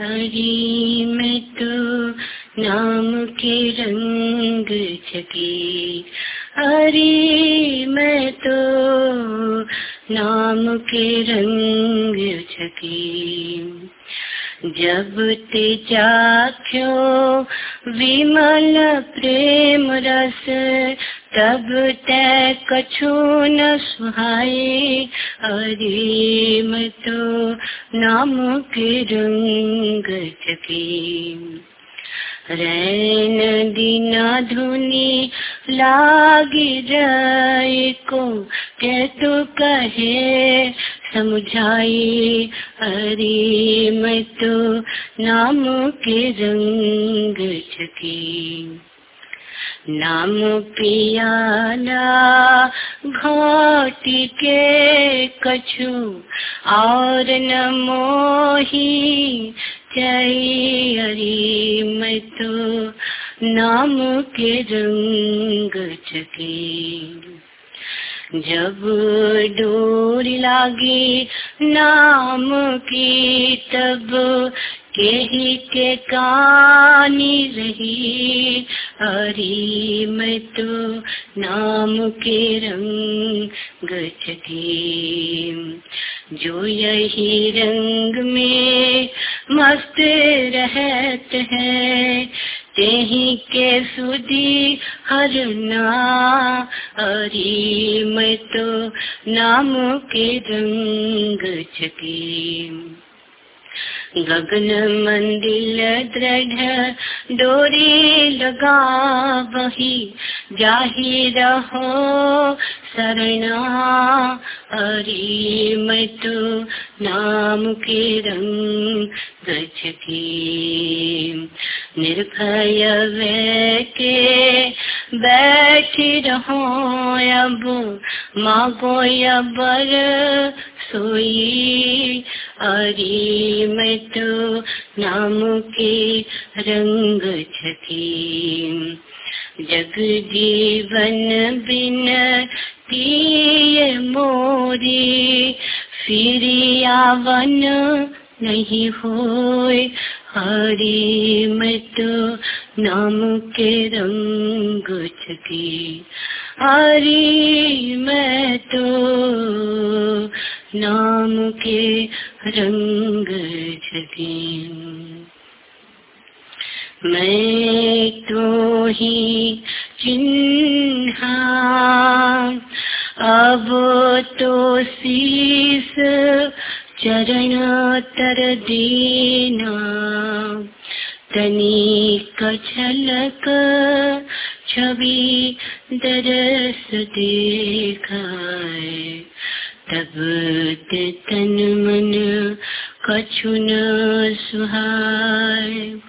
हरी मैं तो नाम के रंग छकी हरी मैं तो नाम के रंग छकी जब ते चाख्यो विमल प्रेम रस, तब तय कछु न सुहाए। हरे मैं तो नाम के रंग चकी रैन दीना धुनी लाग जाए को के तो कहे समझाई अरे मैं तो नाम के रंग छकी नाम पियाला, घाटी के कछु, और न मोही अरे मैं तो नाम के रंग चके। जब डोरी लागी नाम की, तब के ही के कानी रही हरी मैं तो नाम के रंग चकी जो यही रंग में मस्त रहत है, तेही के सुधी हरना हरी मैं तो नाम के रंग छकी गगन मंदिर दृढ़, डोरी लगा वही। जाही रहो शरणा हरी मैं तो नाम के रंग गछकी निर्भय के बैठ रहो अब, मागो बर सोई अरे मैं तो नाम के रंग छकी जग जीवन बिन पिए मोरी फिरियावन नहीं होए। हरी मैं तो नाम के रंग छकी हरी मैं तो नाम के रंग छकी मैं तो ही चिन्हा, अब तो शीस चरण तर दीना। तनी कछलक छवि दरस देखाए तब ते तन मन कछु न सुहाय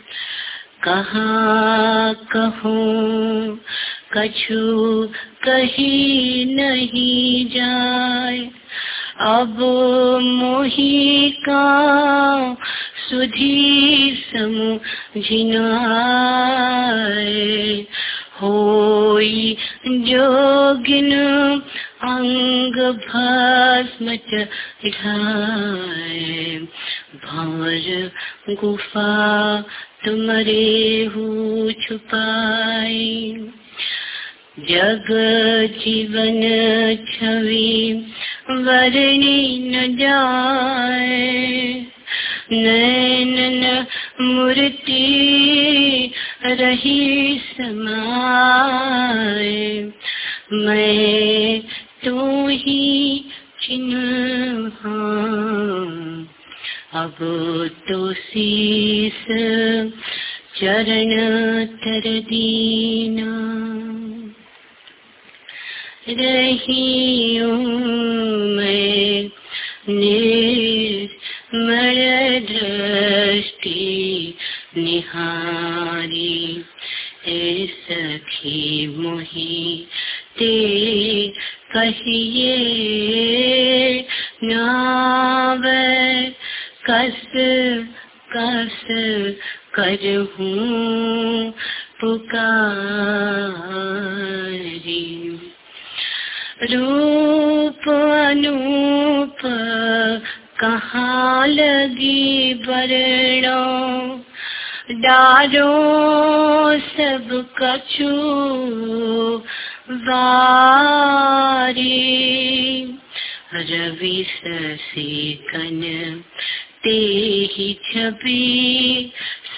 कहाँ कहूँ, कछु कही नहीं जाए। अब मोही का सुधी समझिनाए। होई जोगिन अंग भस्म चढ़ाए, भंवर गुफा तुमरे हु छुपाई। जग जीवन छवि वर्णी न जाए नैन मूर्ति रही समाए। मैं तू ही चिन्ह अब तो शीस चरण तर दीना। रही मैं निर्मल दृष्टि निहारी सखी मोही ते कहिए नाव कस कस करहूँ पुकारी। रूप अनूप कहाँ लगी बरणो डारो सब कछु वारी रवि ससी कन ते ही छवि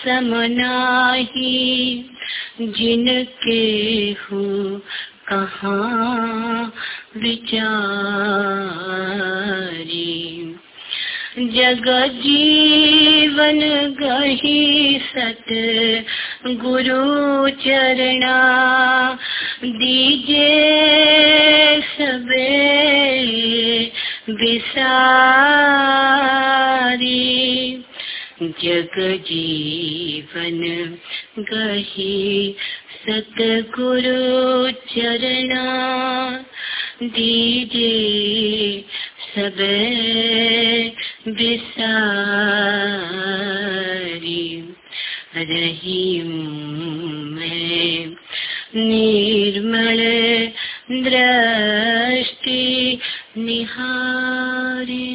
समनाही जिनके हो कहाँ विचारी। जग जीवन गही सत, गुरु चरणा दीजे सबे विसारी। जग जीवन गही सतगुरु चरणा। दीजे सब विसारी। रही मैं निर्मल दृष्टि निहारी।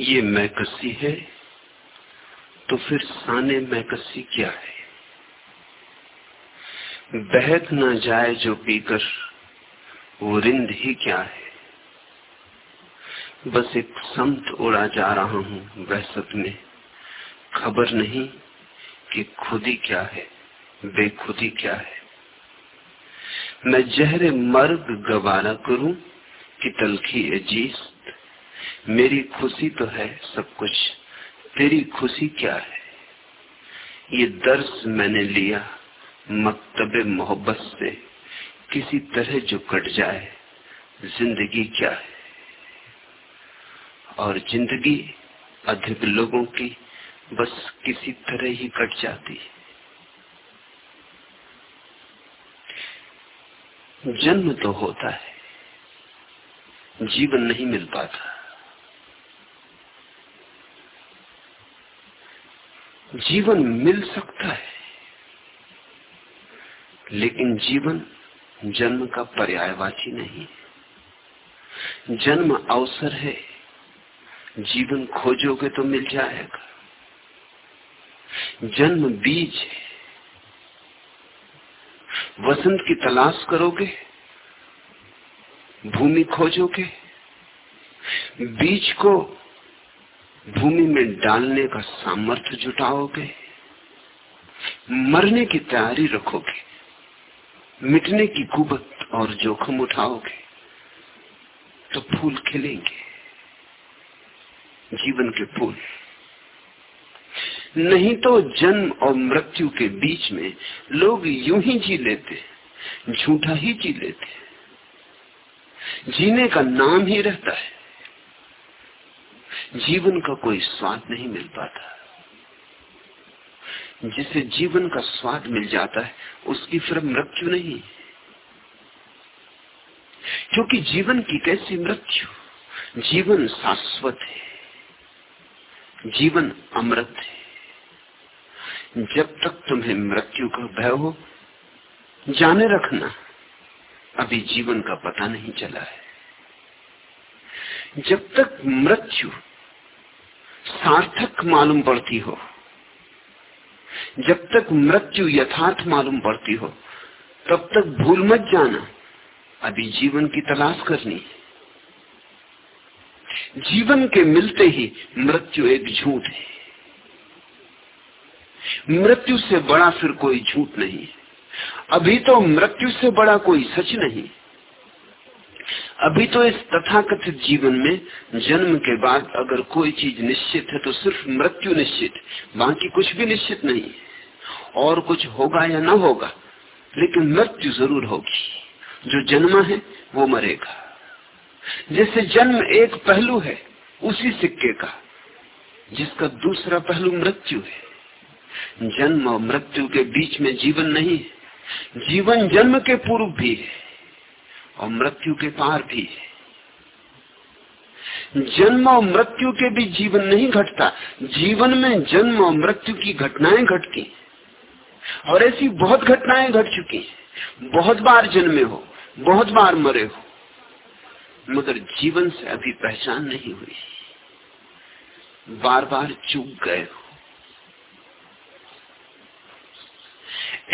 ये मैकसी है तो फिर साने मैकसी क्या है? बहक न जाए जो पीकर, वो रिंद ही क्या है? बस एक संत उड़ा जा रहा हूँ वह सपने खबर नहीं कि खुदी क्या है, बेखुदी क्या है। मैं जहरे मर्ग गवारा करूँ कि तलखी अज़ीज़। मेरी खुशी तो है सब कुछ तेरी खुशी क्या है? ये दर्श मैंने लिया मकतब मोहब्बत से। किसी तरह जो कट जाए, ज़िंदगी क्या है? और ज़िंदगी अधिक लोगों की बस किसी तरह ही कट जाती है। जन्म तो होता है, जीवन नहीं मिल पाता। जीवन मिल सकता है। लेकिन जीवन जन्म का पर्यायवाची नहीं जन्म अवसर है। जीवन खोजोगे तो मिल जाएगा। जन्म बीज है। वसंत की तलाश करोगे, भूमि खोजोगे, बीज को भूमि में डालने का सामर्थ्य जुटाओगे, मरने की तैयारी रखोगे, मिटने की कुबत और जोखम उठाओगे तो फूल खिलेंगे, जीवन के फूल। नहीं तो जन्म और मृत्यु के बीच में लोग यूँ ही जी लेते झूठा ही जी लेते जीने का नाम ही रहता है। जीवन का कोई स्वाद नहीं मिल पाता। जिसे जीवन का स्वाद मिल जाता है, उसकी फिर मृत्यु नहीं। क्योंकि जीवन की कैसी मृत्यु? जीवन शाश्वत है। जीवन अमृत है। जब तक तुम्हें मृत्यु का भय हो, जाने रखना। अभी जीवन का पता नहीं चला है। जब तक मृत्यु सार्थक मालूम पड़ती हो। जब तक मृत्यु यथार्थ मालूम पड़ती हो, तब तक भूल मत जाना। अभी जीवन की तलाश करनी जीवन के मिलते ही मृत्यु एक झूठ है। मृत्यु से बड़ा फिर कोई झूठ नहीं अभी तो मृत्यु से बड़ा कोई सच नहीं अभी तो इस तथाकथित जीवन में जन्म के बाद अगर कोई चीज़ निश्चित है तो सिर्फ़ मृत्यु निश्चित, बाकी कुछ भी निश्चित नहीं और कुछ होगा या ना होगा, लेकिन मृत्यु ज़रूर होगी। जो जन्मा है, वो मरेगा। जैसे जन्म एक पहलू है, उसी सिक्के का, जिसका दूसरा पहलू मृत्यु है। जन्म और मृत्यु के बीच में जीवन नहीं है। जीवन जन्म के पूर्व भी है। और मृत्यु के पार भी है। जन्म और मृत्यु के भी जीवन नहीं घटता। जीवन में जन्म और मृत्यु की घटनाएँ घटती और ऐसी बहुत घटनाएँ घट चुकी बहुत बार जन्मे हो, बहुत बार मरे हो, मगर जीवन से अभी पहचान नहीं हुई। बार बार चूक गए हो।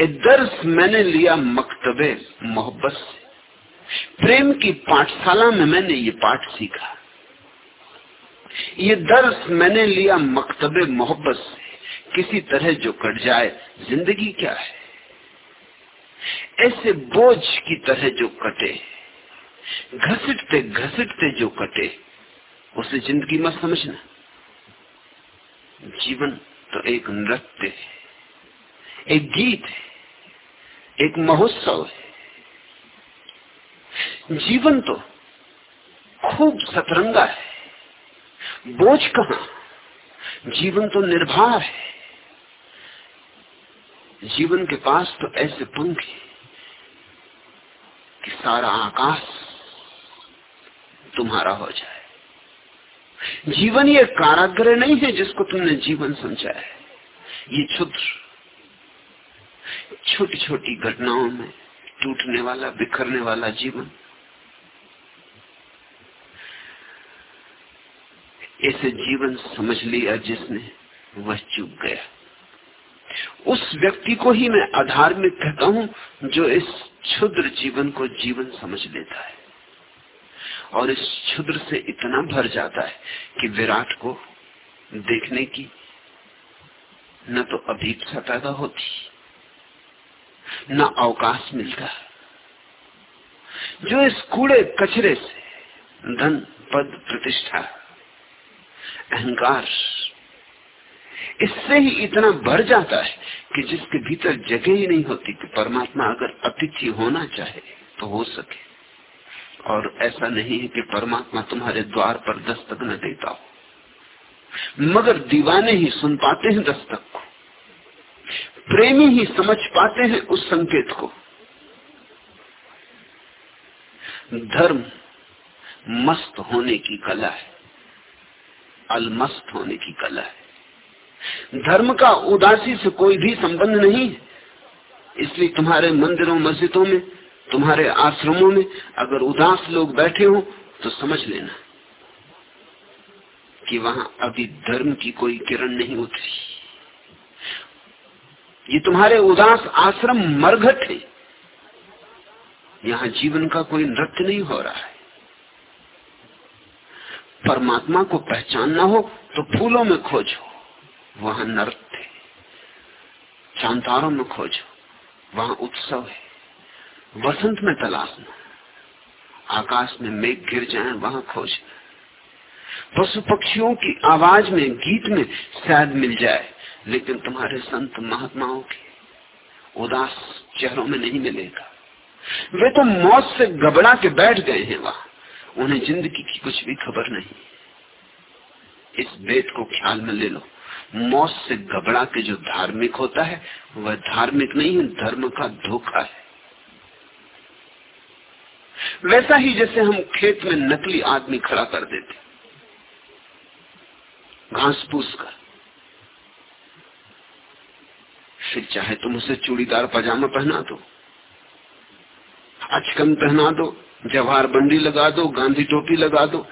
एक दर्श मैंने लिया मकतबे मोहब्बत से। प्रेम की पाठशाला में मैंने ये पाठ सीखा। ये दर्श मैंने लिया मकतबे मोहब्बत से। किसी तरह जो कट जाए, ज़िंदगी क्या है? ऐसे बोझ की तरह जो कटे, घसीटते घसीटते जो कटे, उसे ज़िंदगी मत समझना। जीवन तो एक नृत्य है, एक गीत है, एक महोत्सव है। जीवन तो खूब सतरंगा है। बोझ कहा जीवन तो निर्भर है। जीवन के पास तो ऐसे पंख कि सारा आकाश तुम्हारा हो जाए। जीवन ये काराग्रह नहीं है जिसको तुमने जीवन समझा है। ये क्षुद्र छोटी छोटी घटनाओं में टूटने वाला, बिखरने वाला जीवन ऐसे जीवन समझ लिया जिसने, वह चुप गया। उस व्यक्ति को ही मैं अधार्मिक कहता हूँ, जो इस क्षुद्र जीवन को जीवन समझ लेता है। और इस क्षुद्र से इतना भर जाता है कि विराट को देखने की न तो अभीपसा पैदा होती, न अवकाश मिलता। जो इस कूड़े कचरे से धन पद प्रतिष्ठा अहंकार। इससे ही इतना भर जाता है कि जिसके भीतर जगह ही नहीं होती, कि परमात्मा अगर अतिथि होना चाहे तो हो सके। और ऐसा नहीं है कि परमात्मा तुम्हारे द्वार पर दस्तक न देता हो। मगर दीवाने ही सुन पाते हैं दस्तक को। प्रेमी ही समझ पाते हैं उस संकेत को। धर्म मस्त होने की कला है। अलमस्त होने की कला है। धर्म का उदासी से कोई भी संबंध नहीं। है इसलिए तुम्हारे मंदिरों, मस्जिदों में, तुम्हारे आश्रमों में अगर उदास लोग बैठे हो तो समझ लेना कि वहाँ अभी धर्म की कोई किरण नहीं उतरी। ये तुम्हारे उदास आश्रम मरघट है। यहाँ जीवन का कोई नृत्य नहीं हो रहा है। परमात्मा को पहचानना हो तो फूलों में खोजो वहाँ नृत्य चांतारों में खोजो वहाँ उत्सव है। वसंत में तलाशना आकाश में मेघ गिर जाए, वहाँ खोज पशु पक्षियों की आवाज़ में, गीत में शायद मिल जाए, लेकिन तुम्हारे संत महात्माओं के उदास चेहरों में नहीं मिलेगा। वे तो मौत से घबरा के बैठ गए हैं वहाँ। उन्हें ज़िंदगी की कुछ भी खबर नहीं। इस वेद को ख्याल में ले लो। मौत से घबरा के जो धार्मिक होता है, वह धार्मिक नहीं है धर्म का धोखा है। वैसा ही जैसे हम खेत में नकली आदमी खड़ा कर देते। घास पूस कर फिर चाहे तुम उसे चूड़ीदार पजामा पहना दो अचकन पहना दो जवाहर बंडी लगा दो, गांधी टोपी लगा दो,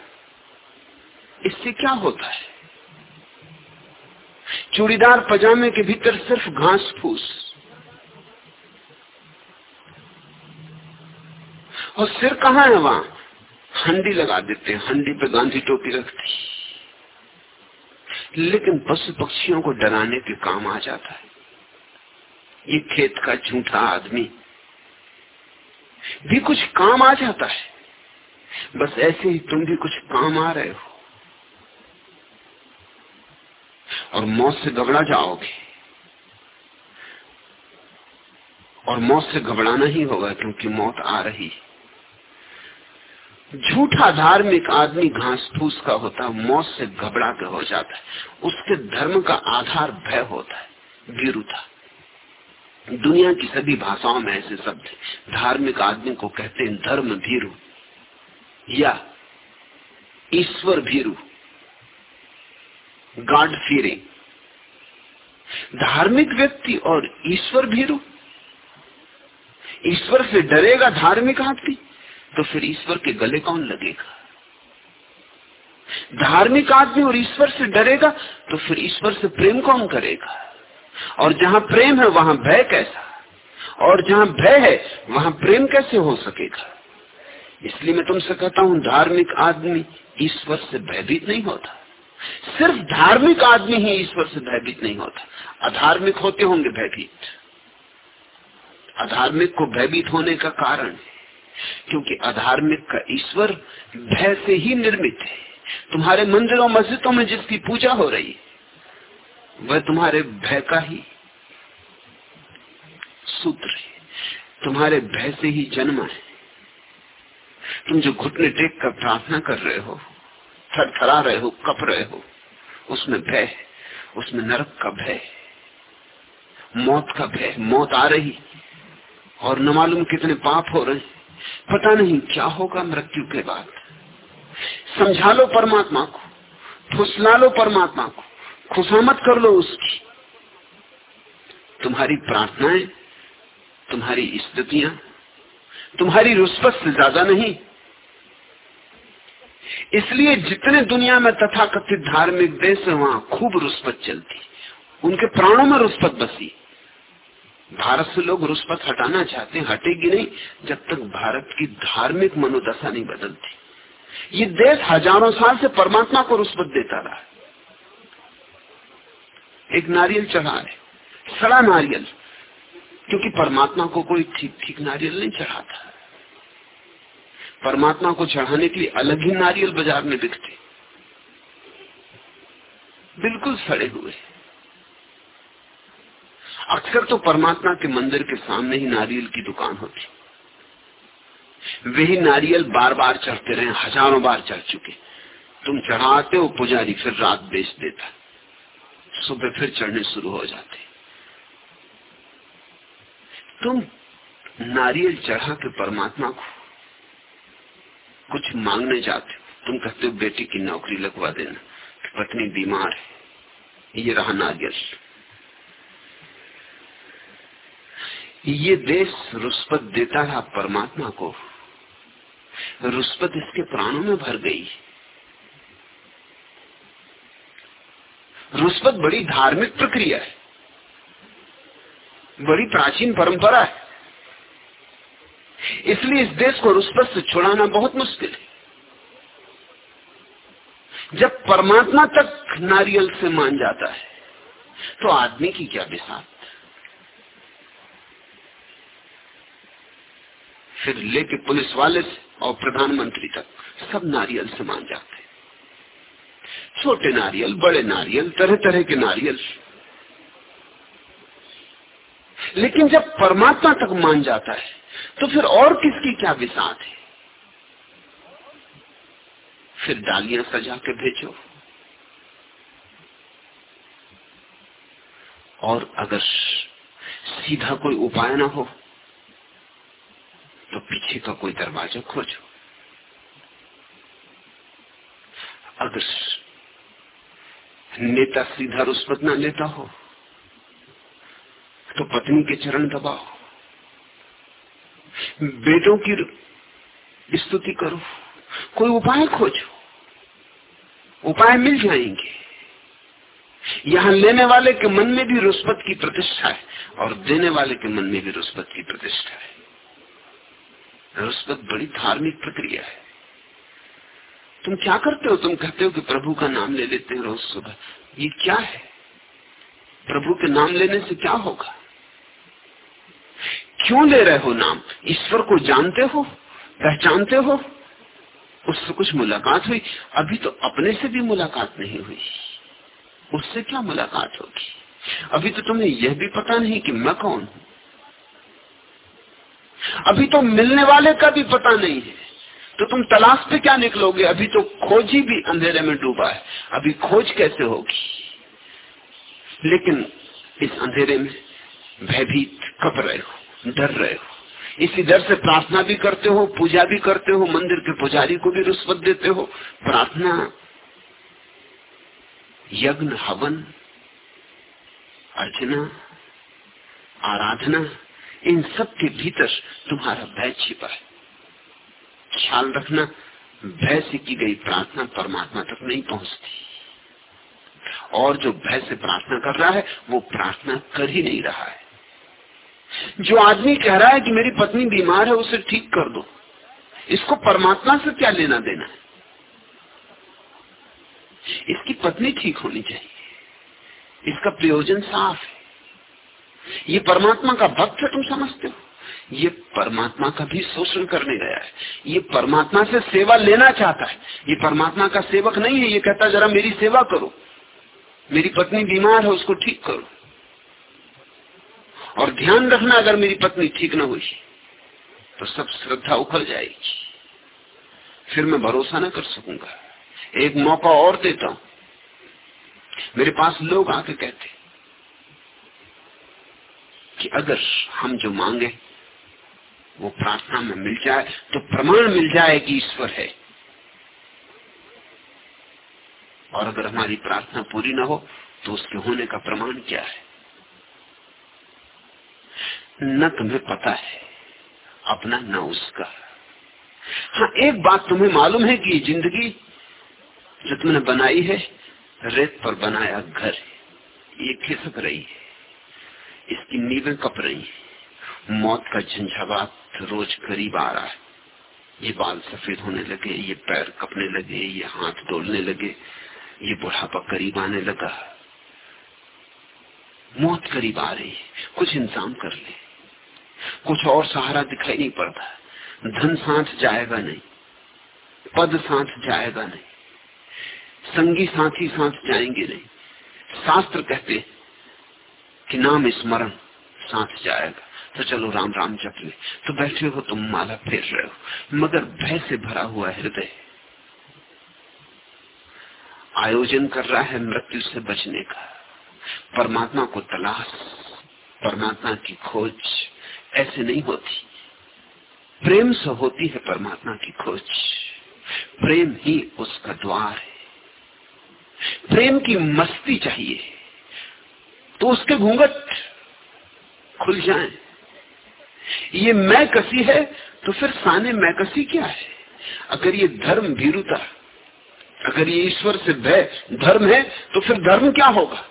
इससे क्या होता है? चूड़ीदार पजामे के भीतर सिर्फ़ घास फूस और सिर कहाँ है वहाँ? हंडी लगा देते हैं, हंडी पे गांधी टोपी रखती लेकिन पशु पक्षियों को डराने के काम आ जाता है। ये खेत का झूठा आदमी भी कुछ काम आ जाता है। बस ऐसे ही तुम भी कुछ काम आ रहे हो। और मौत से घबरा जाओगे। और मौत से घबराना ही होगा क्योंकि मौत आ रही झूठा धार्मिक आदमी घास फूस का होता है, मौत से घबरा के हो जाता है। उसके धर्म का आधार भय होता है वीरुता दुनिया की सभी भाषाओं में ऐसे शब्द धार्मिक आदमी को कहते हैं धर्म भीरु या ईश्वर भीरु। गॉड फीरिंग धार्मिक व्यक्ति और ईश्वर भीरु। ईश्वर से डरेगा धार्मिक आदमी तो फिर ईश्वर के गले कौन लगेगा? धार्मिक आदमी और ईश्वर से डरेगा तो फिर ईश्वर से प्रेम कौन करेगा? और जहाँ प्रेम है, वहाँ भय कैसा? और जहाँ भय है, वहाँ प्रेम कैसे हो सकेगा? इसलिए मैं तुमसे कहता हूँ, धार्मिक आदमी ईश्वर से भयभीत नहीं होता। सिर्फ़ धार्मिक आदमी ही ईश्वर से भयभीत नहीं होता। अधार्मिक होते होंगे भयभीत। अधार्मिक को भयभीत होने का कारण है, क्योंकि अधार्मिक का ईश्वर भय से ही निर्मित है। तुम्हारे मंदिरों, मस्जिदों में जिसकी पूजा हो रही है वह तुम्हारे भय का ही सूत्र है। तुम्हारे भय से ही जन्म है। तुम जो घुटने टेक कर प्रार्थना कर रहे हो थर थरा रहे हो, कप रहे हो, उसमें भय है। उसमें नरक का भय मौत का भय मौत आ रही और न मालूम कितने पाप हो रहे पता नहीं क्या होगा मृत्यु के बाद। समझा लो परमात्मा को, फुसला लो परमात्मा को। खुशामत कर लो उसकी। तुम्हारी प्रार्थनाएँ, तुम्हारी स्थितियाँ, तुम्हारी रुष्पत से ज़्यादा नहीं। इसलिए जितने दुनिया में तथाकथित धार्मिक देश है, वहाँ खूब रुष्पत चलती। उनके प्राणों में रुष्पत बसी। भारत से लोग रुष्पत हटाना चाहते हैं, हटेगी नहीं, जब तक भारत की धार्मिक मनोदशा नहीं बदलती। ये देश हज़ारों साल से परमात्मा को रुस्पत देता रहा एक नारियल चढ़ा है। सड़ा नारियल। क्योंकि परमात्मा को कोई ठीक ठीक नारियल नहीं चढ़ाता। परमात्मा को चढ़ाने के लिए अलग ही नारियल बाज़ार में बिकते। बिल्कुल सड़े हुए। अक्सर तो परमात्मा के मंदिर के सामने ही नारियल की दुकान होती। वही नारियल बार बार चढ़ते रहे, हज़ारों बार चढ़ चुके। तुम चढ़ाते हो, पुजारी फिर रात बेच देता। सुबह फिर चढ़ने शुरू हो जाते तुम नारियल चढ़ा के परमात्मा को कुछ मांगने जाते हो। तुम कहते हो, बेटी की नौकरी लगवा देना, कि पत्नी बीमार है, ये रहा नारियल। ये देश रुष्पत देता रहा परमात्मा को। रुष्पत इसके प्राणों में भर गई। रुष्पत बड़ी धार्मिक प्रक्रिया है। बड़ी प्राचीन परंपरा है। इसलिए इस देश को रुष्पत से छुड़ाना बहुत मुश्किल है। जब परमात्मा तक नारियल से मान जाता है तो आदमी की क्या बिसात? फिर लेके पुलिस वाले से और प्रधानमंत्री तक सब नारियल से मान जाते छोटे नारियल, बड़े नारियल तरह तरह के नारियल। लेकिन जब परमात्मा तक मान जाता है तो फिर और किसकी क्या विसात है? फिर डालियाँ सजा के भेजो। और अगर सीधा कोई उपाय ना हो तो पीछे का कोई दरवाज़ा खोजो। अगर नेता सीधा रुष्वत ना लेता हो तो पत्नी के चरण दबाओ। बेटों की स्तुति करो, कोई उपाय खोजो, उपाय मिल जाएँगे। यहाँ लेने वाले के मन में भी रुष्पत की प्रतिष्ठा है, और देने वाले के मन में भी रुष्पत की प्रतिष्ठा है। रुष्पत बड़ी धार्मिक प्रक्रिया है। तुम क्या करते हो? तुम कहते हो कि प्रभु का नाम ले लेते हैं रोज सुबह। ये क्या है? प्रभु के नाम लेने से क्या होगा? क्यों ले रहे हो नाम? ईश्वर को जानते हो? पहचानते हो? उससे कुछ मुलाकात हुई? अभी तो अपने से भी मुलाकात नहीं हुई। उससे क्या मुलाकात होगी? अभी तो तुम्हें यह भी पता नहीं कि मैं कौन हूँ। अभी तो मिलने वाले का भी पता नहीं है। तो तुम तलाश पे क्या निकलोगे? अभी तो खोज ही भी अंधेरे में डूबा है। अभी खोज कैसे होगी? लेकिन इस अंधेरे में भयभीत, कप रहे हो, डर रहे हो। इसी डर से प्रार्थना भी करते हो, पूजा भी करते हो, मंदिर के पुजारी को भी रुष्वत देते हो। प्रार्थना, यज्ञ, हवन, अर्चना, आराधना, इन सब के भीतर तुम्हारा भय छिपा है। ख्याल रखना, भय से की गई प्रार्थना परमात्मा तक नहीं पहुँचती। और जो भय से प्रार्थना कर रहा है, वो प्रार्थना कर ही नहीं रहा है। जो आदमी कह रहा है कि मेरी पत्नी बीमार है, उसे ठीक कर दो। इसको परमात्मा से क्या लेना देना है? इसकी पत्नी ठीक होनी चाहिए। इसका प्रयोजन साफ़ है। ये परमात्मा का भक्त है, तुम समझते हो। ये परमात्मा का भी शोषण करने गया है। ये परमात्मा से सेवा लेना चाहता है। ये परमात्मा का सेवक नहीं है, ये कहता जरा मेरी सेवा करो। मेरी पत्नी बीमार है, उसको ठीक करो। और ध्यान रखना, अगर मेरी पत्नी ठीक ना हुई तो सब श्रद्धा उखड़ जाएगी। फिर मैं भरोसा ना कर सकूँगा। एक मौका और देता हूँ। मेरे पास लोग आके कहते कि अगर हम जो मांगे वो प्रार्थना में मिल जाए तो प्रमाण मिल जाए कि ईश्वर है। और अगर हमारी प्रार्थना पूरी ना हो तो उसके होने का प्रमाण क्या है? न तुम्हें पता है, अपना न उसका। हाँ एक बात तुम्हें मालूम है कि ज़िंदगी जो तुमने बनाई है, रेत पर बनाया घर ये खिसक रही है, इसकी नींवें कप रही है। मौत का झंझावात रोज करीब आ रहा है। ये बाल सफ़ेद होने लगे, ये पैर कपने लगे, ये हाथ डोलने लगे, ये बुढ़ापा करीब आने लगा। मौत करीब आ रही है, कुछ इंतज़ाम कर ले। कुछ और सहारा दिखाई नहीं पड़ता। धन साथ जाएगा नहीं, पद साथ जाएगा नहीं, संगी साथी साथ जाएँगे नहीं। शास्त्र कहते कि नाम स्मरण साथ जाएगा। तो चलो राम राम जप ले। तो बैठे हो, तुम माला फेर रहे हो। मगर भय से भरा हुआ हृदय आयोजन कर रहा है मृत्यु से बचने का। परमात्मा को तलाश, परमात्मा की खोज ऐसे नहीं होती। प्रेम से होती है परमात्मा की खोज। प्रेम ही उसका द्वार है। प्रेम की मस्ती चाहिए। तो उसके घूंघट खुल जाएँ। ये मैं कसी है तो फिर साने मैं कसी क्या है? अगर ये धर्म भीरुता, अगर ये ईश्वर से भय, धर्म है तो फिर धर्म क्या होगा?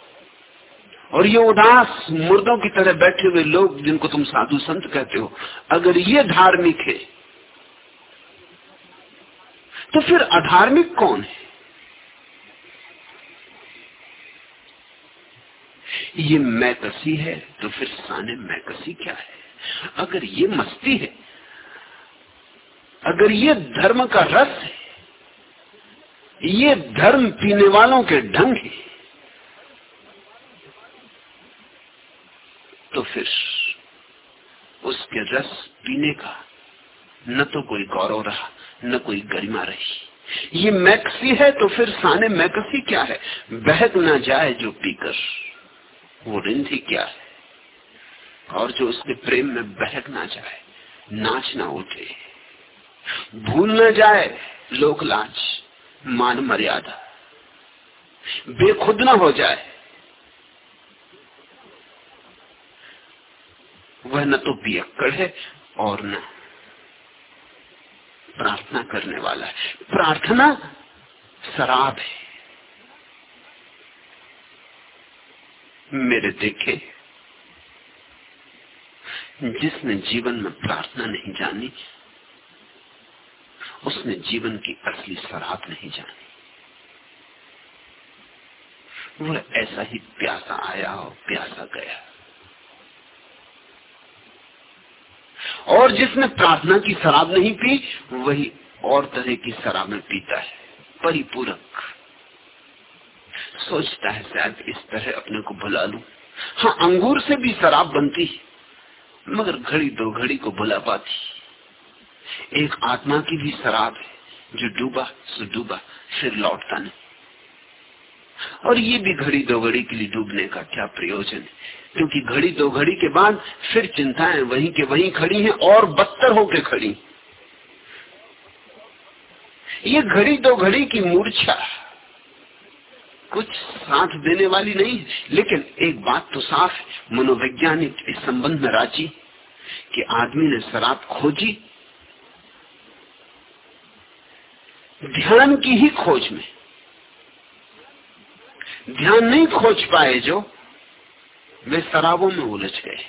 और ये उदास मुर्दों की तरह बैठे हुए लोग जिनको तुम साधु संत कहते हो, अगर ये धार्मिक है तो फिर अधार्मिक कौन है? ये मैं कसी है तो फिर साने मैं कसी क्या है? अगर ये मस्ती है, अगर ये धर्म का रस है, ये धर्म पीने वालों के ढंग है तो फिर उसके रस पीने का न तो कोई गौरव रहा, न कोई गरिमा रही। ये मैकसी है तो फिर साने मैकसी क्या है? बहक ना जाए जो पीकर, वो रिंधी क्या है? और जो उसके प्रेम में बहक ना जाए, नाच ना उठे, भूल ना जाए लोक लाच मान मर्यादा, बेखुद ना हो जाए। वह न तो पियक्कड़ है और न प्रार्थना करने वाला है। प्रार्थना शराब है। मेरे देखे जिसने जीवन में प्रार्थना नहीं जानी, उसने जीवन की असली शराब नहीं जानी। वह ऐसा ही प्यासा आया और प्यासा गया। और जिसने प्रार्थना की शराब नहीं पी, वही और तरह की शराब में पीता है, परिपूरक। सोचता है, शायद इस तरह अपने को भुला लू। हाँ अंगूर से भी शराब बनती है। मगर घड़ी दो घड़ी को भुला पाती। एक आत्मा की भी शराब है, जो डूबा, सो डूबा, फिर लौटता नहीं। और ये भी घड़ी दो घड़ी के लिए डूबने का क्या प्रयोजन है? क्योंकि घड़ी दो घड़ी के बाद फिर चिंताएँ वहीं के वहीं खड़ी हैं और बदतर होके खड़ी ये घड़ी दो घड़ी की मूर्छा कुछ साथ देने वाली नहीं। लेकिन एक बात तो साफ़ है, मनोवैज्ञानिक इस संबंध में राज़ी कि आदमी ने शराब खोजी। ध्यान की ही खोज में। ध्यान नहीं खोज पाए जो वे शराबों में उलझ गए।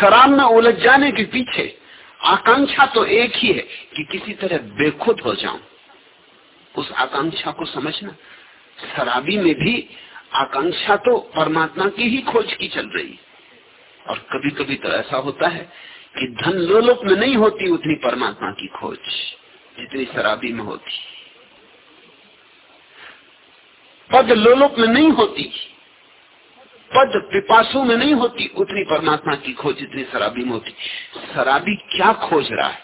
शराब में उलझ जाने के पीछे आकांक्षा तो एक ही है कि किसी तरह बेखुद हो जाऊँ। उस आकांक्षा को समझना। शराबी में भी आकांक्षा तो परमात्मा की ही खोज की चल रही। और कभी कभी तो ऐसा होता है कि धन लोलोप में नहीं होती, उतनी परमात्मा की खोज जितनी शराबी में होती। पद लोलोप में नहीं होती, पद पिपासु में नहीं होती, उतनी परमात्मा की खोज जितनी शराबी में होती। शराबी क्या खोज रहा है?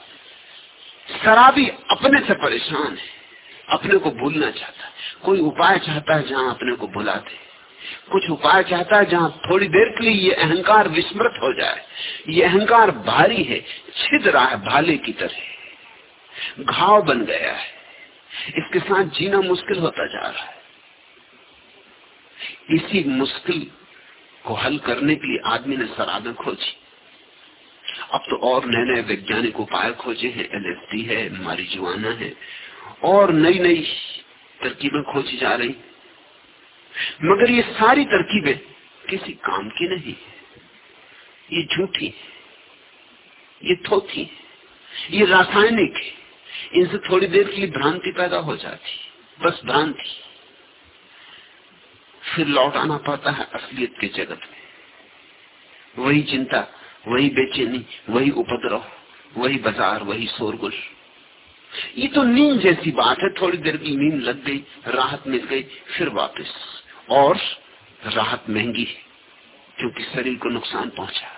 शराबी अपने से परेशान है। अपने को भूलना चाहता है। कोई उपाय चाहता है जहाँ अपने को भुला दे कुछ उपाय चाहता है जहाँ थोड़ी देर के लिए ये अहंकार विस्मृत हो जाए? ये अहंकार भारी है, छिद रहा है, भाले की तरह। घाव बन गया है। इसके साथ जीना मुश्किल होता जा रहा है। इसी मुश्किल को हल करने के लिए आदमी ने शराबें खोजी। अब तो और नए नए वैज्ञानिक उपाय खोजे हैं। एलएसडी है, मारिजुआना है और नई नई तरकीबें खोजी जा रही। मगर ये सारी तरकीबें किसी काम की नहीं है। ये झूठी है। ये थोथी ये रासायनिक है। इनसे थोड़ी देर के लिए भ्रांति पैदा हो जाती। बस भ्रांति। फिर लौट आना पड़ता है असलियत के जगत में। वही चिंता, वही बेचैनी, वही उपद्रव, वही बाज़ार, वही शोरगुल। ये तो नींद जैसी बात है, थोड़ी देर की नींद लग गई, राहत मिल गई, फिर वापस। और राहत महँगी है, क्योंकि शरीर को नुकसान पहुँचा,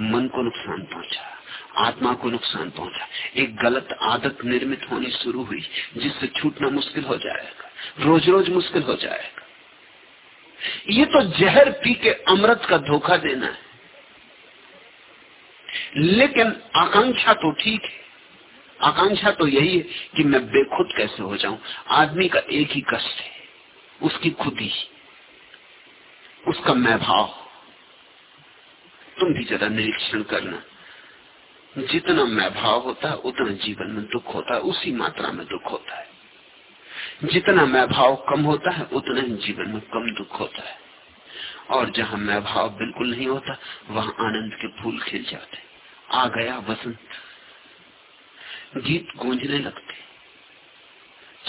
मन को नुकसान पहुँचा, आत्मा को नुकसान पहुँचा। एक गलत आदत निर्मित होनी शुरू हुई, जिससे छूटना मुश्किल हो जाएगा रोज रोज मुश्किल हो जाएगा। ये तो जहर पी के अमृत का धोखा देना है। लेकिन आकांक्षा तो ठीक है आकांक्षा तो यही है कि मैं बेखुद कैसे हो जाऊँ। आदमी का एक ही कष्ट है, उसकी खुदी। उसका मैं भाव। तुम भी जरा निरीक्षण करना। जितना मैं भाव होता है, उतना जीवन में दुख होता है, उसी मात्रा में दुख होता है। जितना मैं भाव कम होता है, उतना ही जीवन में कम दुख होता है। और जहाँ मैं भाव बिल्कुल नहीं होता, वहाँ आनंद के फूल खिल जाते आ गया वसंत। गीत गूंजने लगते।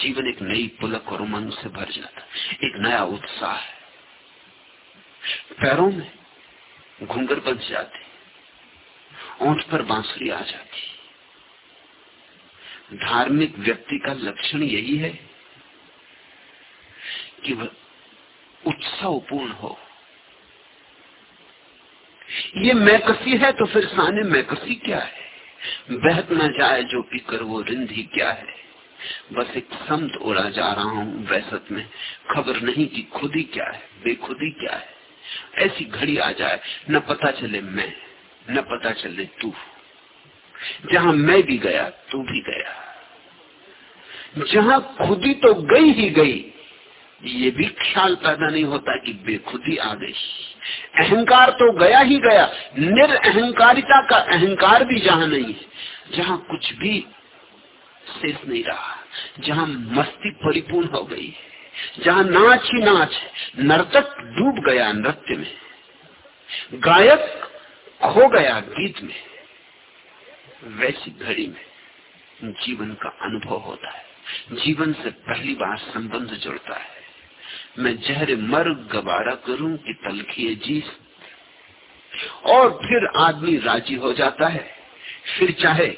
जीवन एक नई पुलक और उमंग से भर जाता। एक नया उत्साह है। पैरों में घुंगर बच जाते। ओंठ पर बांसुरी आ जाती। धार्मिक व्यक्ति का लक्षण यही है कि वह उत्सवपूर्ण हो। ये मैकसी है तो फिर साने मैकसी क्या है? बहक न जाए जो पीकर वो रिंधी क्या है? बस एक समत उड़ा जा रहा हूँ वैसत में। खबर नहीं कि खुदी क्या है, बेखुदी क्या है। ऐसी घड़ी आ जाए, न पता चले मैं, न पता चले तू। जहाँ मैं भी गया, तू भी गया। जहाँ खुदी तो गई ही गई ये भी ख्याल पैदा नहीं होता कि बेखुदी आ गई। अहंकार तो गया ही गया। निरअहकारिता का अहंकार भी जहाँ नहीं है, जहाँ कुछ भी शेष नहीं रहा, जहाँ मस्ती परिपूर्ण हो गई है, जहाँ नाच ही नाच है। नर्तक डूब गया नृत्य में, गायक खो गया गीत में, वैसी घड़ी में जीवन का अनुभव होता है। जीवन से पहली बार संबंध जुड़ता है। मैं जहर मर गवारा करूँ कि तलखी जी और फिर आदमी राज़ी हो जाता है। फिर चाहे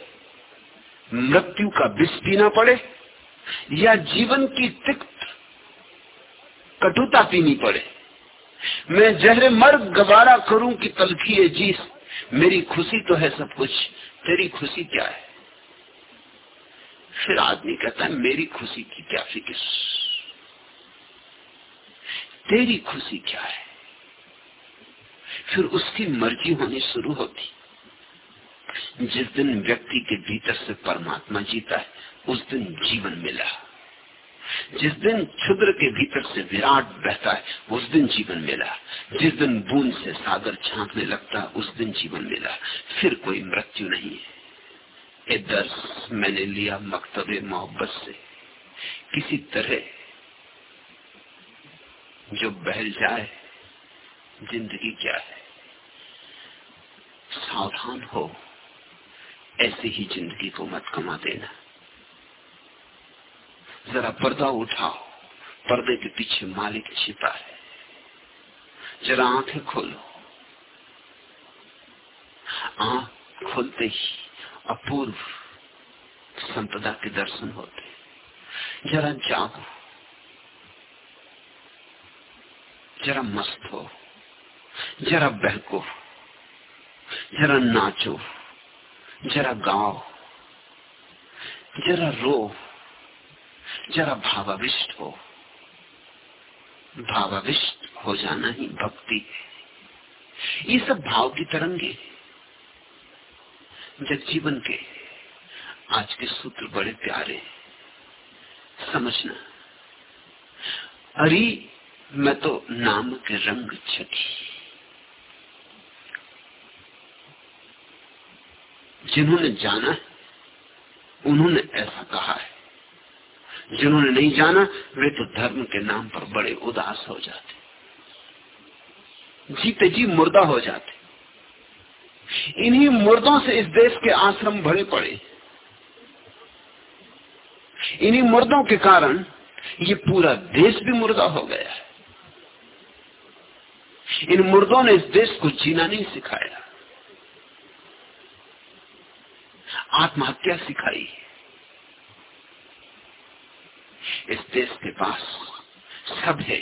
मृत्यु का विष पीना पड़े या जीवन की तिक्त कटुता पीनी पड़े। मैं जहर मर गवारा करूँ कि तलखिए जीस मेरी खुशी तो है सब कुछ, तेरी खुशी क्या है? फिर आदमी कहता है, मेरी खुशी की क्या फ़िक्र? तेरी खुशी क्या है? फिर उसकी मर्ज़ी होनी शुरू होती। जिस दिन व्यक्ति के भीतर से परमात्मा जीता है, उस दिन जीवन मिला। जिस दिन क्षुद्र के भीतर से विराट बहता है, उस दिन जीवन मिला। जिस दिन बूंद से सागर झांकने लगता है, उस दिन जीवन मिला। फिर कोई मृत्यु नहीं है। ये दर्श मैंने लिया मकतबे मोहब्बत से। किसी तरह जो बहल जाए, ज़िंदगी क्या है? सावधान हो। ऐसी ही ज़िंदगी को मत कमा देना। जरा पर्दा उठाओ। पर्दे के पीछे मालिक छिपा है। जरा आँखें खोलो। आँख खोलते ही अपूर्व संपदा के दर्शन होते। जरा जागो। जरा मस्त हो, जरा बहको, जरा नाचो, जरा गाओ, जरा रो, जरा भावाविष्ट हो। भावाविष्ट हो जाना ही भक्ति ये सब भाव की तरंगे जब जीवन के आज के सूत्र बड़े प्यारे समझना। अरे मैं तो नाम के रंग छठी जिन्होंने जाना है, उन्होंने ऐसा कहा है। जिन्होंने नहीं जाना, वे तो धर्म के नाम पर बड़े उदास हो जाते। जीते जी मुर्दा हो जाते। इन्हीं मुर्दों से इस देश के आश्रम भरे पड़े। इन्हीं मुर्दों के कारण ये पूरा देश भी मुर्दा हो गया है। इन मुर्दों ने इस देश को जीना नहीं सिखाया। आत्महत्या सिखाई। इस देश के पास सब है,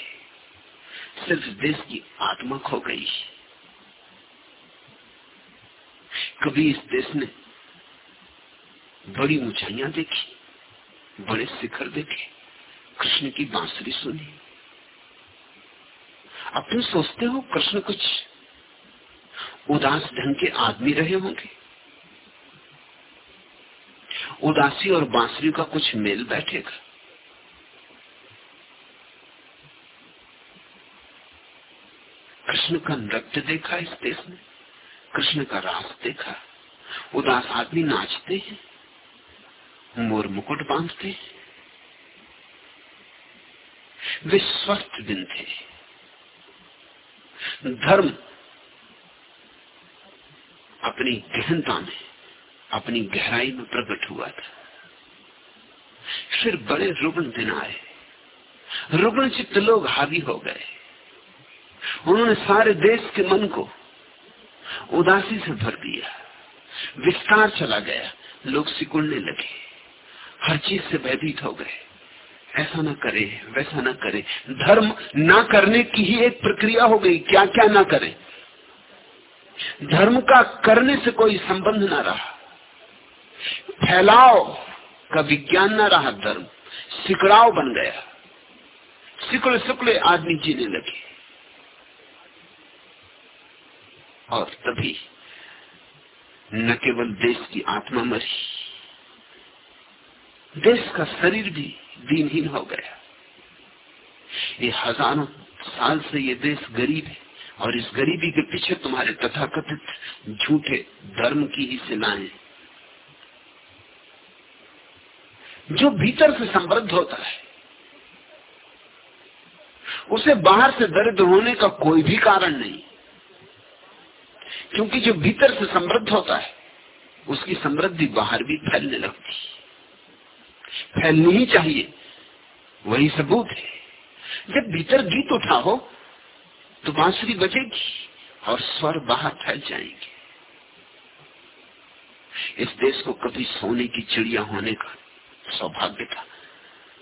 सिर्फ़ देश की आत्मा खो गई। कभी इस देश ने बड़ी ऊंचाइयाँ देखी, बड़े शिखर देखे, कृष्ण की बांसुरी सुनी। अब तुम सोचते हो कृष्ण कुछ उदास ढंग के आदमी रहे होंगे? उदासी और बांसुरी का कुछ मेल बैठेगा। कृष्ण का नृत्य देखा इस देश में, कृष्ण का रास देखा, उदास आदमी नाचते हैं, मोर मुकुट बांधते हैं, वे स्वस्थ दिन थे। धर्म अपनी गहनता में, अपनी गहराई में प्रकट हुआ था। फिर बड़े रुग्ण दिन आए। रुग्ण चित्त लोग हावी हो गए। उन्होंने सारे देश के मन को उदासी से भर दिया। विस्तार चला गया। लोग सिकुड़ने लगे। हर चीज़ से भयभीत हो गए। ऐसा ना करे, वैसा ना करे। धर्म ना करने की ही एक प्रक्रिया हो गई क्या क्या ना करे। धर्म का करने से कोई संबंध ना रहा। फैलाव का विज्ञान ना रहा धर्म, सिकड़ाव बन गया। सिकड़े सिकड़े आदमी जीने लगे। और तभी न केवल देश की आत्मा मरी, देश का शरीर भी दीनहीन हो गया। ये हज़ारों साल से ये देश गरीब है और इस गरीबी के पीछे तुम्हारे तथाकथित झूठे धर्म की ही सिलाएँ जो भीतर से समृद्ध होता है, उसे बाहर से दरिद्र होने का कोई भी कारण नहीं। क्योंकि जो भीतर से समृद्ध होता है, उसकी समृद्धि बाहर भी फैलने लगती फैलनी ही चाहिए। वही सबूत है। जब भीतर गीत उठा हो तो बांसुरी बजेगी और स्वर बाहर फैल जाएँगे। इस देश को कभी सोने की चिड़िया होने का सौभाग्य था।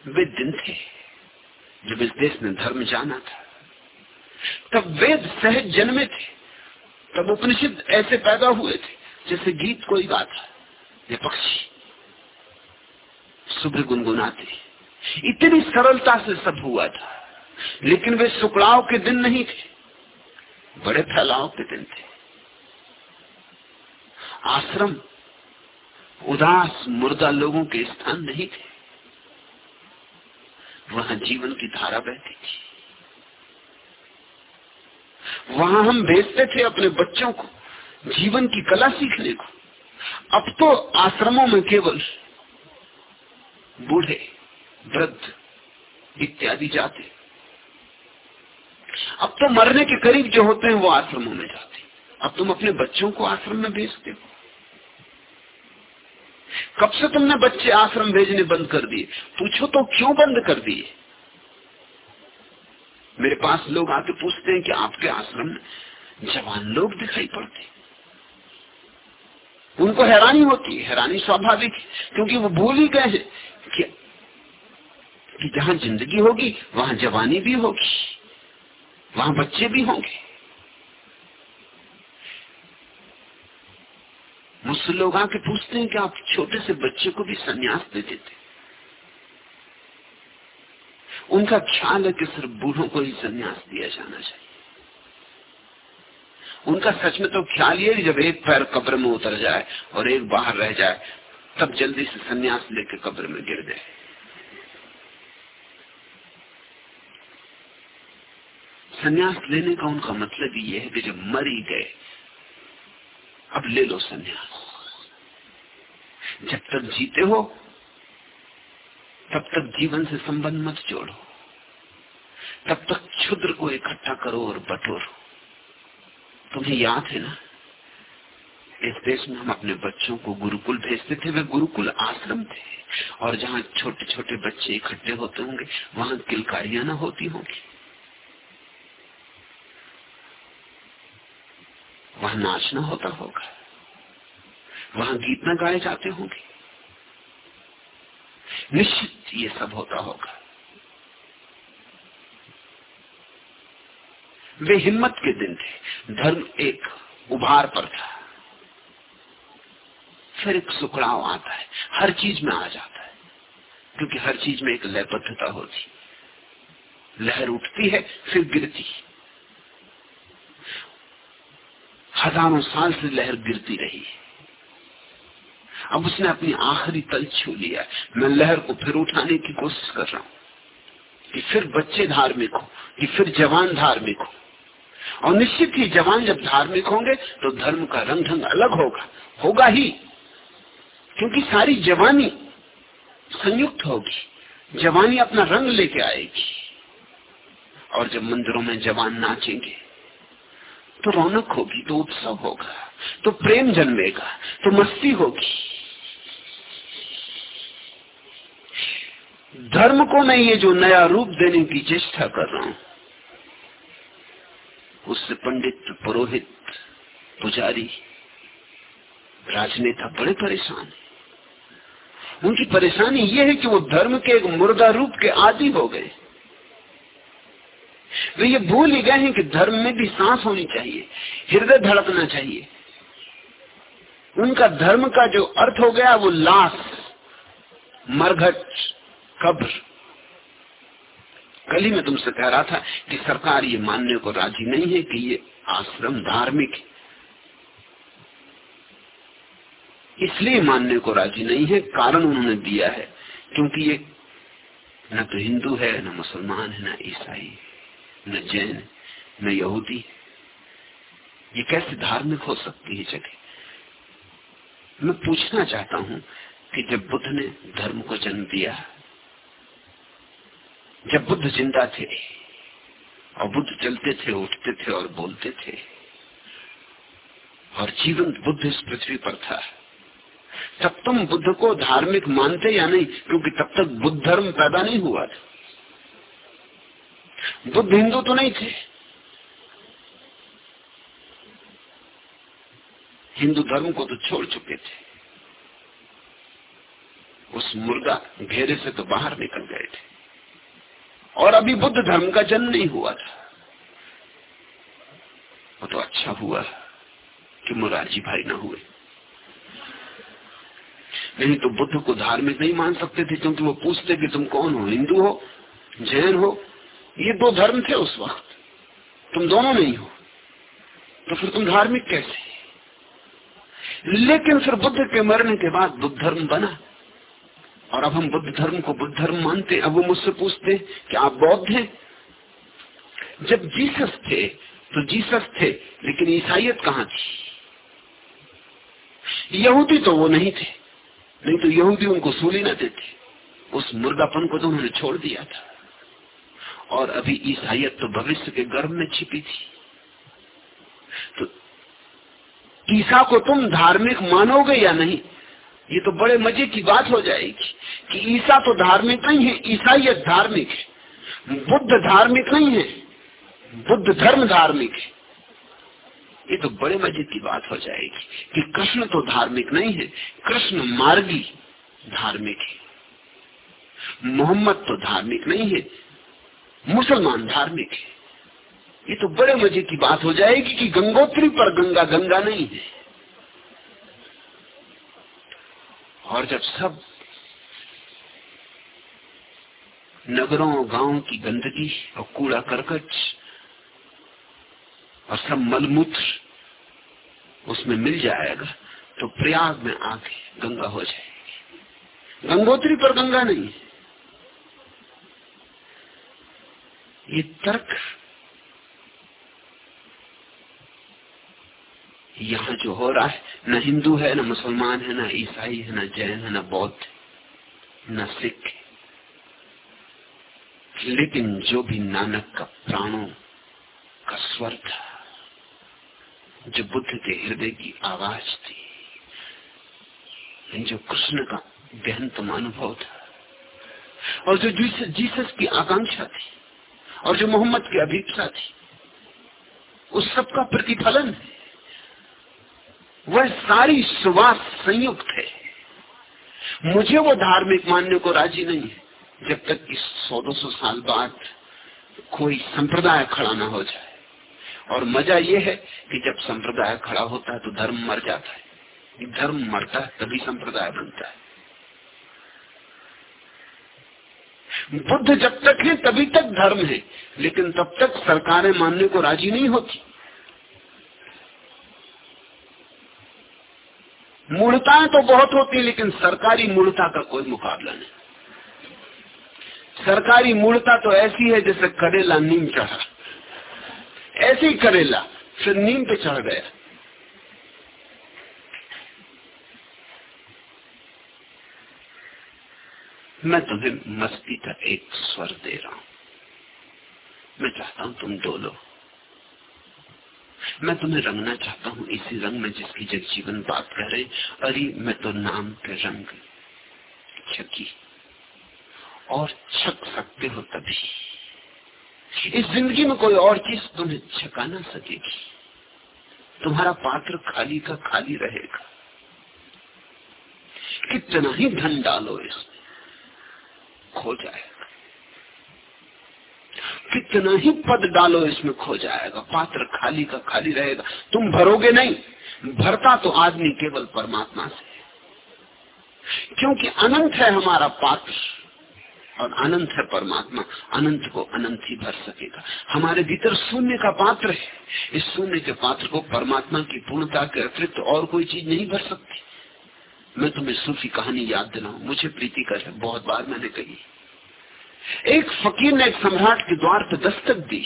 वे दिन थे जब इस देश ने धर्म जाना था। तब वेद सहज जन्मे थे। तब उपनिषद ऐसे पैदा हुए थे जैसे गीत कोई गाता ये पक्षी सुबह गुनगुनाते इतनी सरलता से सब हुआ था। लेकिन वे सुकड़ाव के दिन नहीं थे, बड़े फैलाव के दिन थे। आश्रम, उदास, मुर्दा लोगों के स्थान नहीं थे। वहाँ जीवन की धारा बहती थी। वहाँ हम भेजते थे अपने बच्चों को, जीवन की कला सीखने को। अब तो आश्रमों में केवल बूढ़े, वृद्ध इत्यादि जाते। अब तो मरने के करीब जो होते हैं वो आश्रमों में जाते। अब तुम अपने बच्चों को आश्रम में भेजते हो कब से तुमने बच्चे आश्रम भेजने बंद कर दिए? पूछो तो क्यों बंद कर दिए? मेरे पास लोग आके पूछते हैं कि आपके आश्रम में जवान लोग दिखाई पड़ते। उनको हैरानी होती है हैरानी स्वाभाविक क्योंकि वो भूल ही गए हैं कि, कि जहाँ ज़िंदगी होगी वहाँ जवानी भी होगी वहाँ बच्चे भी होंगे। मुझसे लोग आके पूछते हैं कि आप छोटे से बच्चे को भी संन्यास दे देते उनका ख्याल है कि सिर्फ़ बूढ़ों को ही संन्यास दिया जाना चाहिए। उनका सच में तो ख्याल ये जब एक पैर कब्र में उतर जाए और एक बाहर रह जाए, तब जल्दी से संन्यास लेके कब्र में गिर जाए। संन्यास लेने का उनका मतलब ये है कि जब मर ही गए, अब ले लो संन्यास। जब तक जीते हो, तब तक जीवन से संबंध मत जोड़ो। तब तक क्षुद्र को इकट्ठा करो और बटोरो। तुम्हें याद है ना? इस देश में हम अपने बच्चों को गुरुकुल भेजते थे, वे गुरुकुल आश्रम थे। और जहाँ छोटे छोटे बच्चे इकट्ठे होते होंगे, वहाँ किलकारियाँ ना होती होंगी। वहाँ नाचना होता होगा। वहाँ गीत ना गाए जाते होंगे। निश्चित ये सब होता होगा। वे हिम्मत के दिन थे। धर्म एक उभार पर था। फिर एक सुखड़ाव आता है। हर चीज़ में आ जाता है। क्योंकि हर चीज़ में एक लयबद्धता होती लहर उठती है, फिर गिरती हज़ारों साल से लहर गिरती रही है। अब उसने अपनी आखिरी तल छू लिया मैं लहर को फिर उठाने की कोशिश कर रहा हूँ कि फिर बच्चे धार्मिक हो, कि फिर जवान धार्मिक हो। और निश्चित ही जवान जब धार्मिक होंगे तो धर्म का रंग ढंग अलग होगा। होगा ही। क्योंकि सारी जवानी संयुक्त होगी। जवानी अपना रंग लेके आएगी। और जब मंदिरों में जवान नाचेंगे तो रौनक होगी तो उत्सव होगा तो प्रेम जन्मेगा तो मस्ती होगी। धर्म को मैं ये जो नया रूप देने की चेष्टा कर रहा हूँ उससे पंडित पुरोहित पुजारी, राजनेता बड़े परेशान है। उनकी परेशानी यह है कि वो धर्म के एक मुर्दा रूप के आदि हो गए। वे ये भूल ही गए हैं कि धर्म में भी सांस होनी चाहिए, हृदय धड़कना चाहिए। उनका धर्म का जो अर्थ हो गया वो लाश, मरघट, कब्र। कल ही मैं तुमसे कह रहा था कि सरकार ये मानने को राज़ी नहीं है कि ये आश्रम धार्मिक है। इसलिए मानने को राज़ी नहीं है, कारण उन्होंने दिया है, क्योंकि ये न तो हिंदू है, न मुसलमान है, न ईसाई, न जैन, न यहूदी। ये कैसे धार्मिक हो सकती है जगह? मैं पूछना चाहता हूँ कि जब बुद्ध ने धर्म को जन्म दिया जब बुद्ध ज़िंदा थे और बुद्ध चलते थे, उठते थे और बोलते थे, और जीवन बुद्ध इस पृथ्वी पर था। तब तुम बुद्ध को धार्मिक मानते या नहीं? क्योंकि तब तक बुद्ध धर्म पैदा नहीं हुआ था। बुद्ध हिंदू तो नहीं थे। हिंदू धर्म को तो छोड़ चुके थे। उस मुर्गा घेरे से तो बाहर निकल गए थे। और अभी बुद्ध धर्म का जन्म नहीं हुआ था। वो तो अच्छा हुआ कि मुरारजी भाई ना हुए। नहीं तो बुद्ध को धार्मिक नहीं मान सकते थे, क्योंकि वो पूछते कि तुम कौन हो? हिंदू हो? जैन हो? ये दो धर्म थे उस वक्त। तुम दोनों नहीं हो। तो फिर तुम धार्मिक कैसे? लेकिन फिर बुद्ध के मरने के बाद बुद्ध धर्म बना। और अब हम बुद्ध धर्म को बुद्ध धर्म मानते अब वो मुझसे पूछते कि आप बौद्ध हैं? जब जीसस थे तो जीसस थे, लेकिन ईसाइयत कहाँ थी? यहूदी तो वो नहीं थे। नहीं तो यहूदी उनको सूली न देते। उस मुर्दापन को तो उन्होंने छोड़ दिया था। और अभी ईसाइयत तो भविष्य के गर्भ में छिपी थी। तो ईसा को तुम धार्मिक मानोगे या नहीं? ये तो बड़े मज़े की बात हो जाएगी कि ईसा तो धार्मिक नहीं है ईसाइयत धार्मिक है। बुद्ध धार्मिक नहीं है, बुद्ध धर्म धार्मिक है। ये तो बड़े मज़े की बात हो जाएगी कि कृष्ण तो धार्मिक नहीं है, कृष्ण मार्गी धार्मिक है। मोहम्मद तो धार्मिक नहीं है, मुसलमान धार्मिक है। ये तो बड़े मज़े की बात हो जाएगी कि गंगोत्री पर गंगा गंगा नहीं है। और जब सब नगरों और गाँव की गंदगी और कूड़ा करकट और सब मलमूत्र उसमें मिल जाएगा तो प्रयाग में आके गंगा हो जाएगी। गंगोत्री पर गंगा नहीं। ये तर्क यहाँ जो हो रहा है, न हिंदू है, न मुसलमान है, न ईसाई है, न जैन है, न बौद्ध, न सिख लेकिन जो भी नानक का प्राणों का स्वर था, जो बुद्ध के हृदय की आवाज़ थी, जो कृष्ण का गहनतम अनुभव था, और जो जीसस की आकांक्षा थी, और जो मोहम्मद की अभिप्सा थी, उस सब का प्रतिफलन है। वह सारी सुवास संयुक्त है। मुझे वो धार्मिक मानने को राज़ी नहीं है, जब तक कि सौ दो सौ साल बाद कोई संप्रदाय खड़ा ना हो जाए। और मज़ा यह है कि जब संप्रदाय खड़ा होता है तो धर्म मर जाता है। धर्म मरता है, तभी संप्रदाय बनता है। बुद्ध जब तक है, तभी तक धर्म है, लेकिन तब तक सरकारें मानने को राज़ी नहीं होती। मूर्ताएँ तो बहुत होती लेकिन सरकारी मूर्ता का कोई मुकाबला नहीं। सरकारी मूर्ता तो ऐसी है जैसे करेला नीम चढ़ा। ऐसे ही करेला, फिर नीम पे चढ़ गया। मैं तुम्हें मस्ती का एक स्वर दे रहा हूँ। मैं चाहता हूँ तुम डोलो। मैं तुम्हें रंगना चाहता हूँ इसी रंग में जिसकी जग जीवन बात कर। रहे अरे, मैं तो नाम के रंग छकी और छक सकते हो तभी। इस ज़िंदगी में कोई और चीज़ तुम्हें छका ना सकेगी। तुम्हारा पात्र खाली का खाली रहेगा। कितना ही धन डालो इसमें। खो जाएगा कितना ही पद डालो, इसमें खो जाएगा, पात्र खाली का खाली रहेगा। तुम भरोगे नहीं, भरता तो आदमी केवल परमात्मा से। क्योंकि अनंत है हमारा पात्र, और अनंत है परमात्मा, अनंत को अनंत ही भर सकेगा। हमारे भीतर शून्य का पात्र है, इस शून्य के पात्र को परमात्मा की पूर्णता के अतिरिक्त और कोई चीज़ नहीं भर सकती। मैं तुम्हें सूफी कहानी याद दिलाऊ, मुझे प्रीति कर बहुत बार मैंने कही। एक फकीर ने एक सम्राट के द्वार पर दस्तक दी।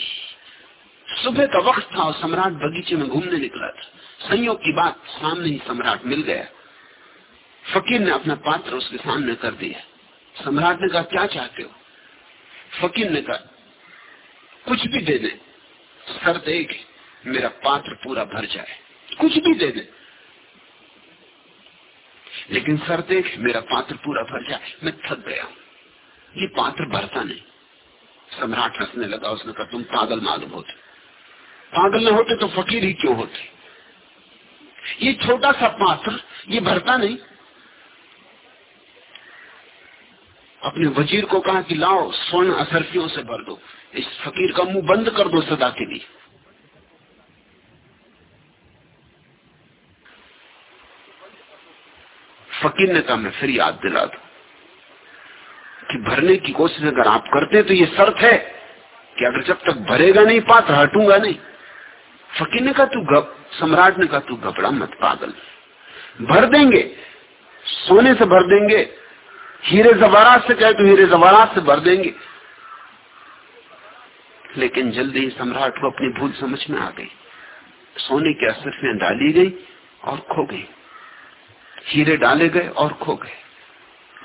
सुबह का वक्त था और सम्राट बगीचे में घूमने निकला था। संयोग की बात, सामने ही सम्राट मिल गया। फकीर ने अपना पात्र उसके सामने कर दिया। सम्राट ने कहा, क्या चाहते हो? फकीर ने कहा, कुछ भी दे दे। शर्त एक मेरा पात्र पूरा भर जाए। कुछ भी दे दे। लेकिन शर्त एक मेरा पात्र पूरा भर जाए। मैं थक गया हूँ। ये पात्र भरता नहीं। सम्राट हंसने लगा, उसने कहा, तुम पागल मालूम होते। पागल न होते तो फकीर ही क्यों होते? ये छोटा सा पात्र, ये भरता नहीं। अपने वज़ीर को कहा कि, लाओ, स्वर्ण असरफियों से भर दो। इस फकीर का मुँह बंद कर दो सदा के लिए फकीर ने कहा, मैं फिर याद दिला दू। भरने की कोशिश अगर आप करते तो ये शर्त है कि अगर जब तक भरेगा नहीं, पात्र हटूँगा नहीं। फकीर ने कहा, तू सम्राट ने कहा, तू घबरा मत, पागल। भर देंगे। सोने से भर देंगे। हीरे जवारात से कहे तो हीरे जवारात से भर देंगे। लेकिन जल्दी ही सम्राट को अपनी भूल समझ में आ गई। सोने के असर में डाली गई और खो गई। हीरे डाले गए और खो गए।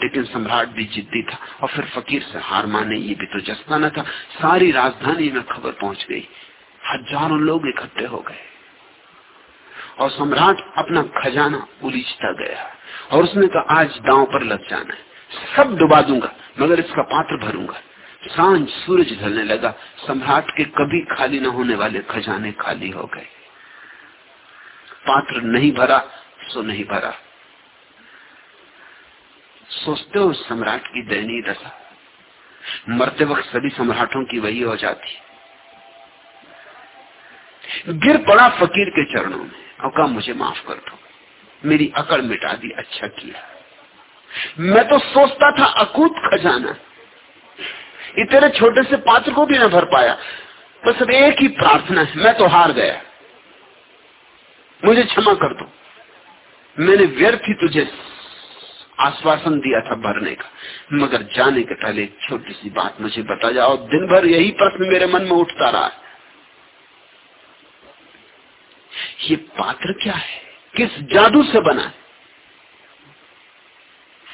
लेकिन सम्राट भी जिद्दी था और फिर फकीर से हार माने ये भी तो जस्ता न था। सारी राजधानी में खबर पहुँच गई। हज़ारों लोग इकट्ठे हो गए। और सम्राट अपना खजाना उलीचता गया। और उसने कहा, आज दांव पर लग जाना है। सब डुबा दूँगा, मगर इसका पात्र भरूँगा। साँझ सूरज ढलने लगा। सम्राट के कभी खाली न होने वाले खजाने खाली हो गए। पात्र नहीं भरा, सो नहीं भरा। सोचते हो सम्राट की दयनीय दशा। मरते वक्त सभी सम्राटों की वही हो जाती। गिर पड़ा फकीर के चरणों में। और कहा, मुझे माफ़ कर दो। मेरी अकड़ मिटा दी अच्छा किया। मैं तो सोचता था अकूत खजाना। ये तेरे छोटे से पात्र को भी न भर पाया। बस अब एक ही प्रार्थना है, मैं तो हार गया। मुझे क्षमा कर दो। मैंने व्यर्थ ही तुझे आश्वासन दिया था भरने का। मगर जाने के पहले एक छोटी सी बात मुझे बता जाओ दिन भर यही प्रश्न मेरे मन में उठता रहा। है ये पात्र क्या है? किस जादू से बना है?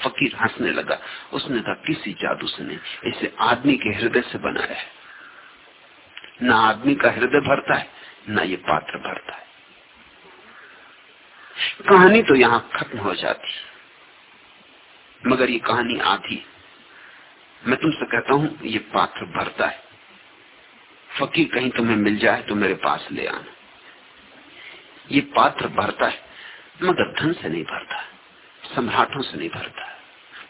फकीर हंसने लगा। उसने कहा, किसी जादू से नहीं, इसे आदमी के हृदय से बनाया है। ना आदमी का हृदय भरता है, ना ये पात्र भरता है। कहानी तो यहाँ खत्म हो जाती मगर ये कहानी आधी। मैं तुमसे कहता हूँ, ये पात्र भरता है। फकीर कहीं तुम्हें मिल जाए तो मेरे पास ले आना। ये पात्र भरता है, मगर धन से नहीं भरता सम्राटों से नहीं भरता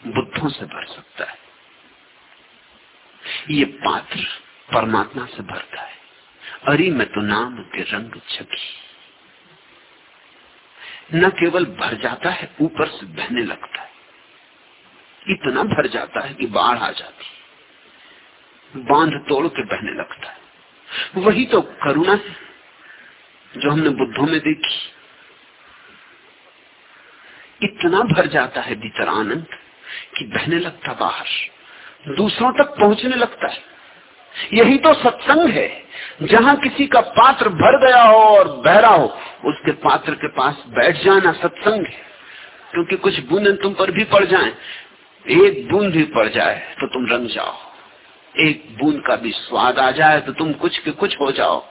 बुद्धों से भर सकता है। ये पात्र परमात्मा से भरता है। अरे मैं तो नाम के रंग छकी। न केवल भर जाता है, ऊपर से बहने लगता है। इतना भर जाता है कि बाढ़ आ जाती बाँध तोड़ के बहने लगता है। वही तो करुणा है, जो हमने बुद्धों में देखी। इतना भर जाता है भीतर आनंद कि बहने लगता बाहर, दूसरों तक पहुँचने लगता है। यही तो सत्संग है। जहाँ किसी का पात्र भर गया हो और बहरा हो, उसके पात्र के पास बैठ जाना सत्संग है। क्योंकि कुछ बूंदे तुम पर भी पड़ जाएँ। एक बूंद भी पड़ जाए तो तुम रंग जाओ। एक बूंद का भी स्वाद आ जाए तो तुम कुछ के कुछ हो जाओ,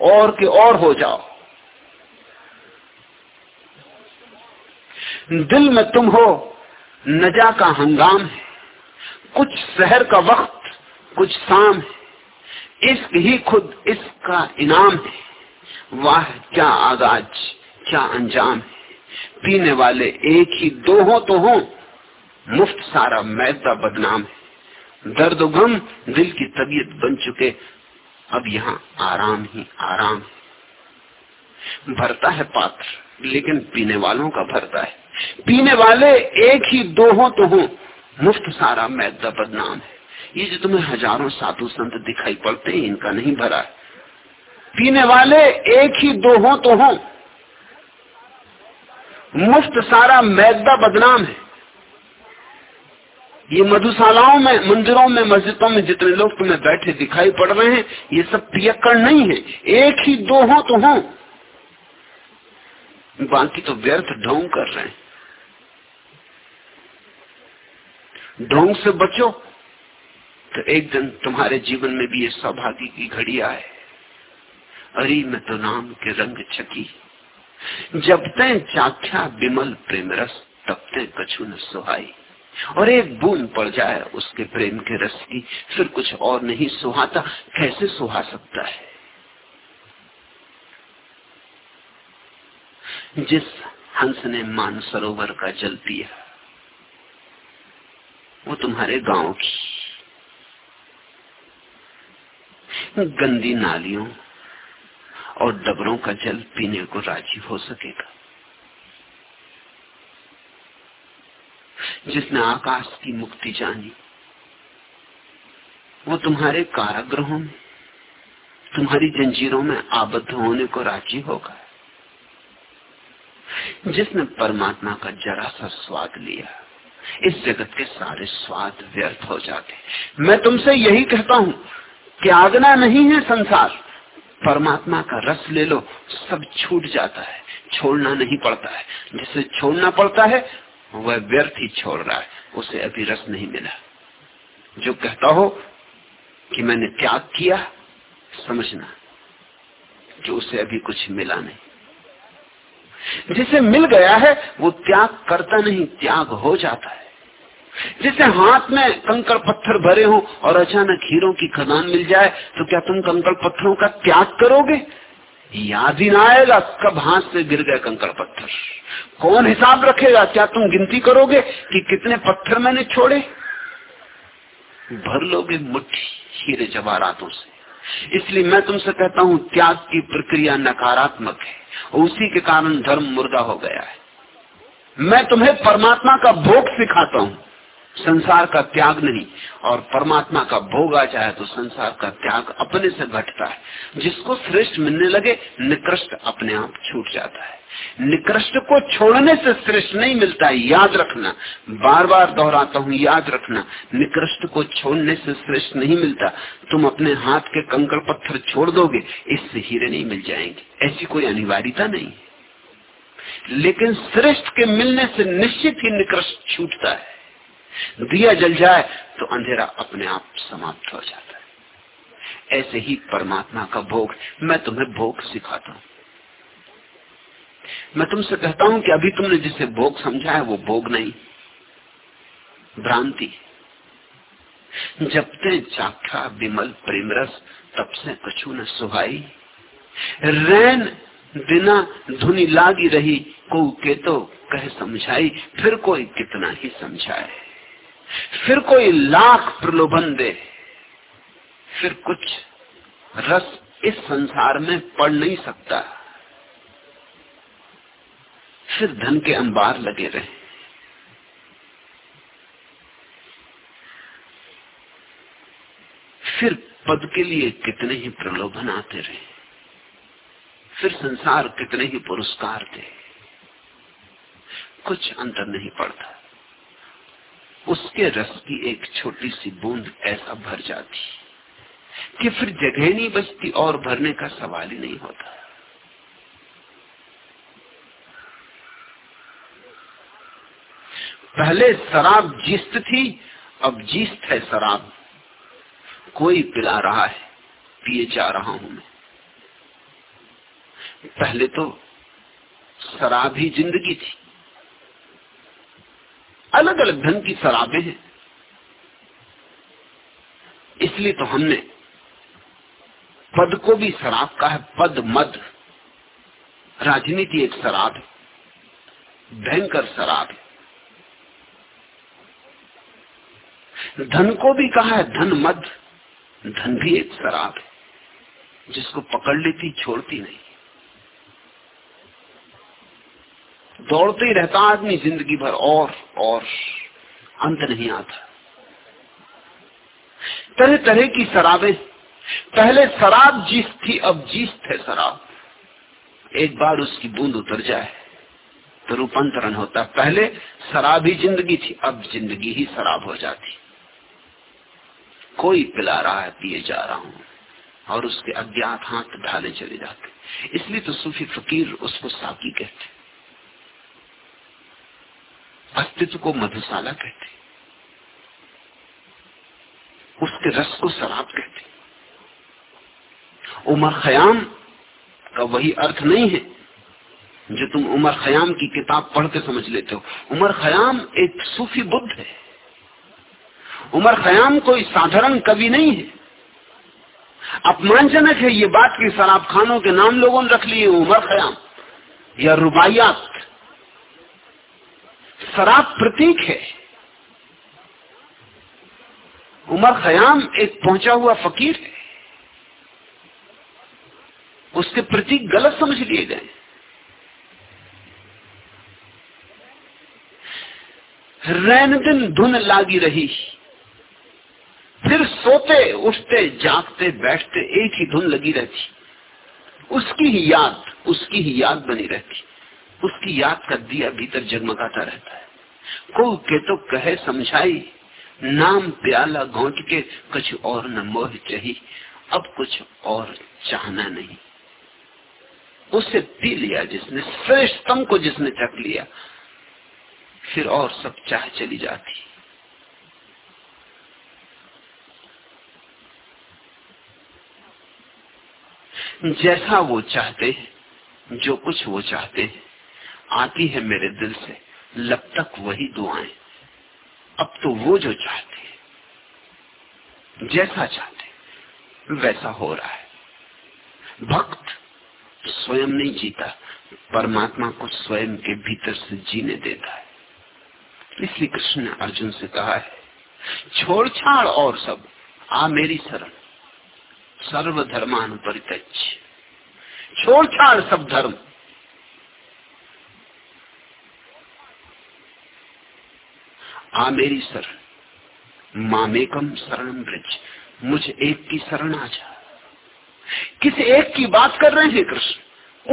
और के और हो जाओ। दिल में तुम हो, नजा का हंगाम है। कुछ शहर का वक्त, कुछ शाम है। इश्क ही खुद इसका इनाम है। वाह, क्या आगाज़, क्या अंजाम है। पीने वाले एक ही दो हो तो हो। मुफ़्त सारा मैदा बदनाम है। दर्द गम दिल की तबीयत बन चुके। अब यहाँ आराम ही आराम है। भरता है पात्र, लेकिन पीने वालों का भरता है। पीने वाले एक ही दो हो तो हो। मुफ़्त सारा मैदा बदनाम है। ये जो तुम्हें हज़ारों साधु संत दिखाई पड़ते हैं, इनका नहीं भरा है। पीने वाले एक ही दो हो तो हो। मुफ़्त सारा मैदा बदनाम है। ये मधुशालाओं में, मंदिरों में, मस्जिदों में जितने लोग तुम्हें बैठे दिखाई पड़ रहे हैं, ये सब पियक्कड़ नहीं है। एक ही दो हो तो हो। बाकी तो व्यर्थ ढोंग कर रहे हैं। ढोंग से बचो तो एक दिन तुम्हारे जीवन में भी ये सौभाग्य की घड़ी आए। अरे, मैं तो नाम के रंग छकी जब ते चाख्या बिमल प्रेम रस तब ते कछु न सुहाई। और एक बूंद पड़ जाए उसके प्रेम के रस की, फिर कुछ और नहीं सुहाता, कैसे सुहा सकता है? जिस हंस ने मान सरोवर का जल पिया, वो तुम्हारे गाँव की। गंदी नालियों और डबरों का जल पीने को राज़ी हो सकेगा। जिसने आकाश की मुक्ति जानी। वो तुम्हारे कारागृहों में, तुम्हारी जंजीरों में आबद्ध होने को राज़ी होगा। जिसने परमात्मा का जरा सा स्वाद लिया, इस जगत के सारे स्वाद व्यर्थ हो जाते। मैं तुमसे यही कहता हूँ त्यागना नहीं है संसार। परमात्मा का रस ले लो, सब छूट जाता है, छोड़ना नहीं पड़ता है। जिसे छोड़ना पड़ता है वह व्यर्थ ही छोड़ रहा है। उसे अभी रस नहीं मिला। जो कहता हो कि मैंने त्याग किया, समझना जो उसे अभी कुछ मिला नहीं। जिसे मिल गया है, वो त्याग करता नहीं, त्याग हो जाता है। जिसे हाथ में कंकड़ पत्थर भरे हो और अचानक हीरो की खदान मिल जाए तो क्या तुम कंकड़ पत्थरों का त्याग करोगे? याद ही ना आएगा कब हाथ से गिर गए कंकड़ पत्थर। कौन हिसाब रखेगा? क्या तुम गिनती करोगे कि कितने पत्थर मैंने छोड़े? भर लोगे मुट्ठी हीरे जवाहरातों से। इसलिए मैं तुमसे कहता हूँ, त्याग की प्रक्रिया नकारात्मक है उसी के कारण धर्म मुर्दा हो गया है। मैं तुम्हें परमात्मा का भोग सिखाता हूँ। संसार का त्याग नहीं, और परमात्मा का भोग आ जाए तो संसार का त्याग अपने से घटता है। जिसको श्रेष्ठ मिलने लगे, निकृष्ट अपने आप छूट जाता है। निकृष्ट को छोड़ने से श्रेष्ठ नहीं मिलता है, याद रखना। बार बार दोहराता हूँ, याद रखना। निकृष्ट को छोड़ने से श्रेष्ठ नहीं मिलता। तुम अपने हाथ के कंकड़ पत्थर छोड़ दोगे, इससे हीरे नहीं मिल जाएँगे। ऐसी कोई अनिवार्यता नहीं। लेकिन श्रेष्ठ के मिलने से निश्चित ही निकृष्ट छूटता है। दिया जल जाए तो अंधेरा अपने आप समाप्त हो जाता है। ऐसे ही परमात्मा का भोग, मैं तुम्हें भोग सिखाता हूँ। मैं तुमसे कहता हूँ कि अभी तुमने जिसे भोग समझा है, वो भोग नहीं, भ्रांति जब ते चाखा विमल, प्रेमरस, तब से कछु न सुहाई। रैन बिना धुनी लागी रही, को के तो कह समझाई, फिर कोई कितना ही समझाए। फिर कोई लाख प्रलोभन दे, फिर कुछ रस इस संसार में पड़ नहीं सकता। फिर धन के अंबार लगे रहे। फिर पद के लिए कितने ही प्रलोभन आते रहे, फिर संसार कितने ही पुरस्कार दे। कुछ अंतर नहीं पड़ता। उसके रस की एक छोटी सी बूंद ऐसा भर जाती कि फिर जगह नहीं बचती और भरने का सवाल ही नहीं होता। पहले शराब जिस्त थी, अब जीस्त है शराब। कोई पिला रहा है, पिए जा रहा हूँ मैं। पहले तो शराब ही ज़िंदगी थी। अलग अलग ढंग की शराबें हैं। इसलिए तो हमने पद को भी शराब का है, पद, मद। राजनीति एक शराब है, भयंकर शराब है। धन को भी कहा है, धन, मद। धन भी एक शराब है, जिसको पकड़ लेती, छोड़ती नहीं। दौड़ते ही रहता आदमी, ज़िंदगी भर और और अंत नहीं आता। तरह तरह की शराबें। पहले शराब जीत थी, अब जीत थे शराब। एक बार उसकी बूंद उतर जाए तो रूपांतरण होता। पहले शराब ही ज़िंदगी थी, अब ज़िंदगी ही शराब हो जाती। कोई पिला रहा है, पिए जा रहा हूँ, और उसके अज्ञात हाथ ढाले चले जाते। इसलिए तो सूफी फकीर उसको साकी कहते अस्तित्व को मधुशाला कहते उसके रस को शराब कहते उमर खयाम का वही अर्थ नहीं है जो तुम उमर खयाम की किताब पढ़ के समझ लेते हो। उमर खयाम एक सूफी बुद्ध है। उमर खयाम कोई साधारण कवि नहीं है। अपमानजनक है ये बात कि शराब खानों के नाम लोगों ने रख लिए उमर खयाम या रुबाइयात शराब प्रतीक है। उमर खयाम एक पहुँचा हुआ फकीर है। उसके प्रतीक गलत समझ लिए गए। रैन दिन धुन लागी रही। फिर सोते, उठते, जागते, बैठते एक ही धुन लगी रहती। उसकी ही याद, उसकी ही याद बनी रहती। उसकी याद का दिया भीतर जगमगाता रहता है। को के तो कहे समझाई, नाम प्याला घोट के कुछ और न मोह चाहिए अब कुछ और चाहना नहीं। उसे पी लिया जिसने, श्रेष्ठतम को जिसने चख लिया, फिर और सब चाह चली जाती। जैसा वो चाहते हैं, जो कुछ वो चाहते हैं। आती है मेरे दिल से। लब तक वही दुआएँ। अब तो वो जो चाहते हैं, जैसा चाहते वैसा हो रहा है। भक्त स्वयं नहीं जीता, परमात्मा को स्वयं के भीतर से जीने देता है। इसलिए कृष्ण ने अर्जुन से कहा है छोड़ छाड़ और सब, आ मेरी शरण। सर्व धर्मानुपरित छोड़ छाड़ सब धर्म आ मेरी शरण। मामेकम शरण ब्रज, मुझ एक की शरण आ जा। किस एक की बात कर रहे हैं कृष्ण?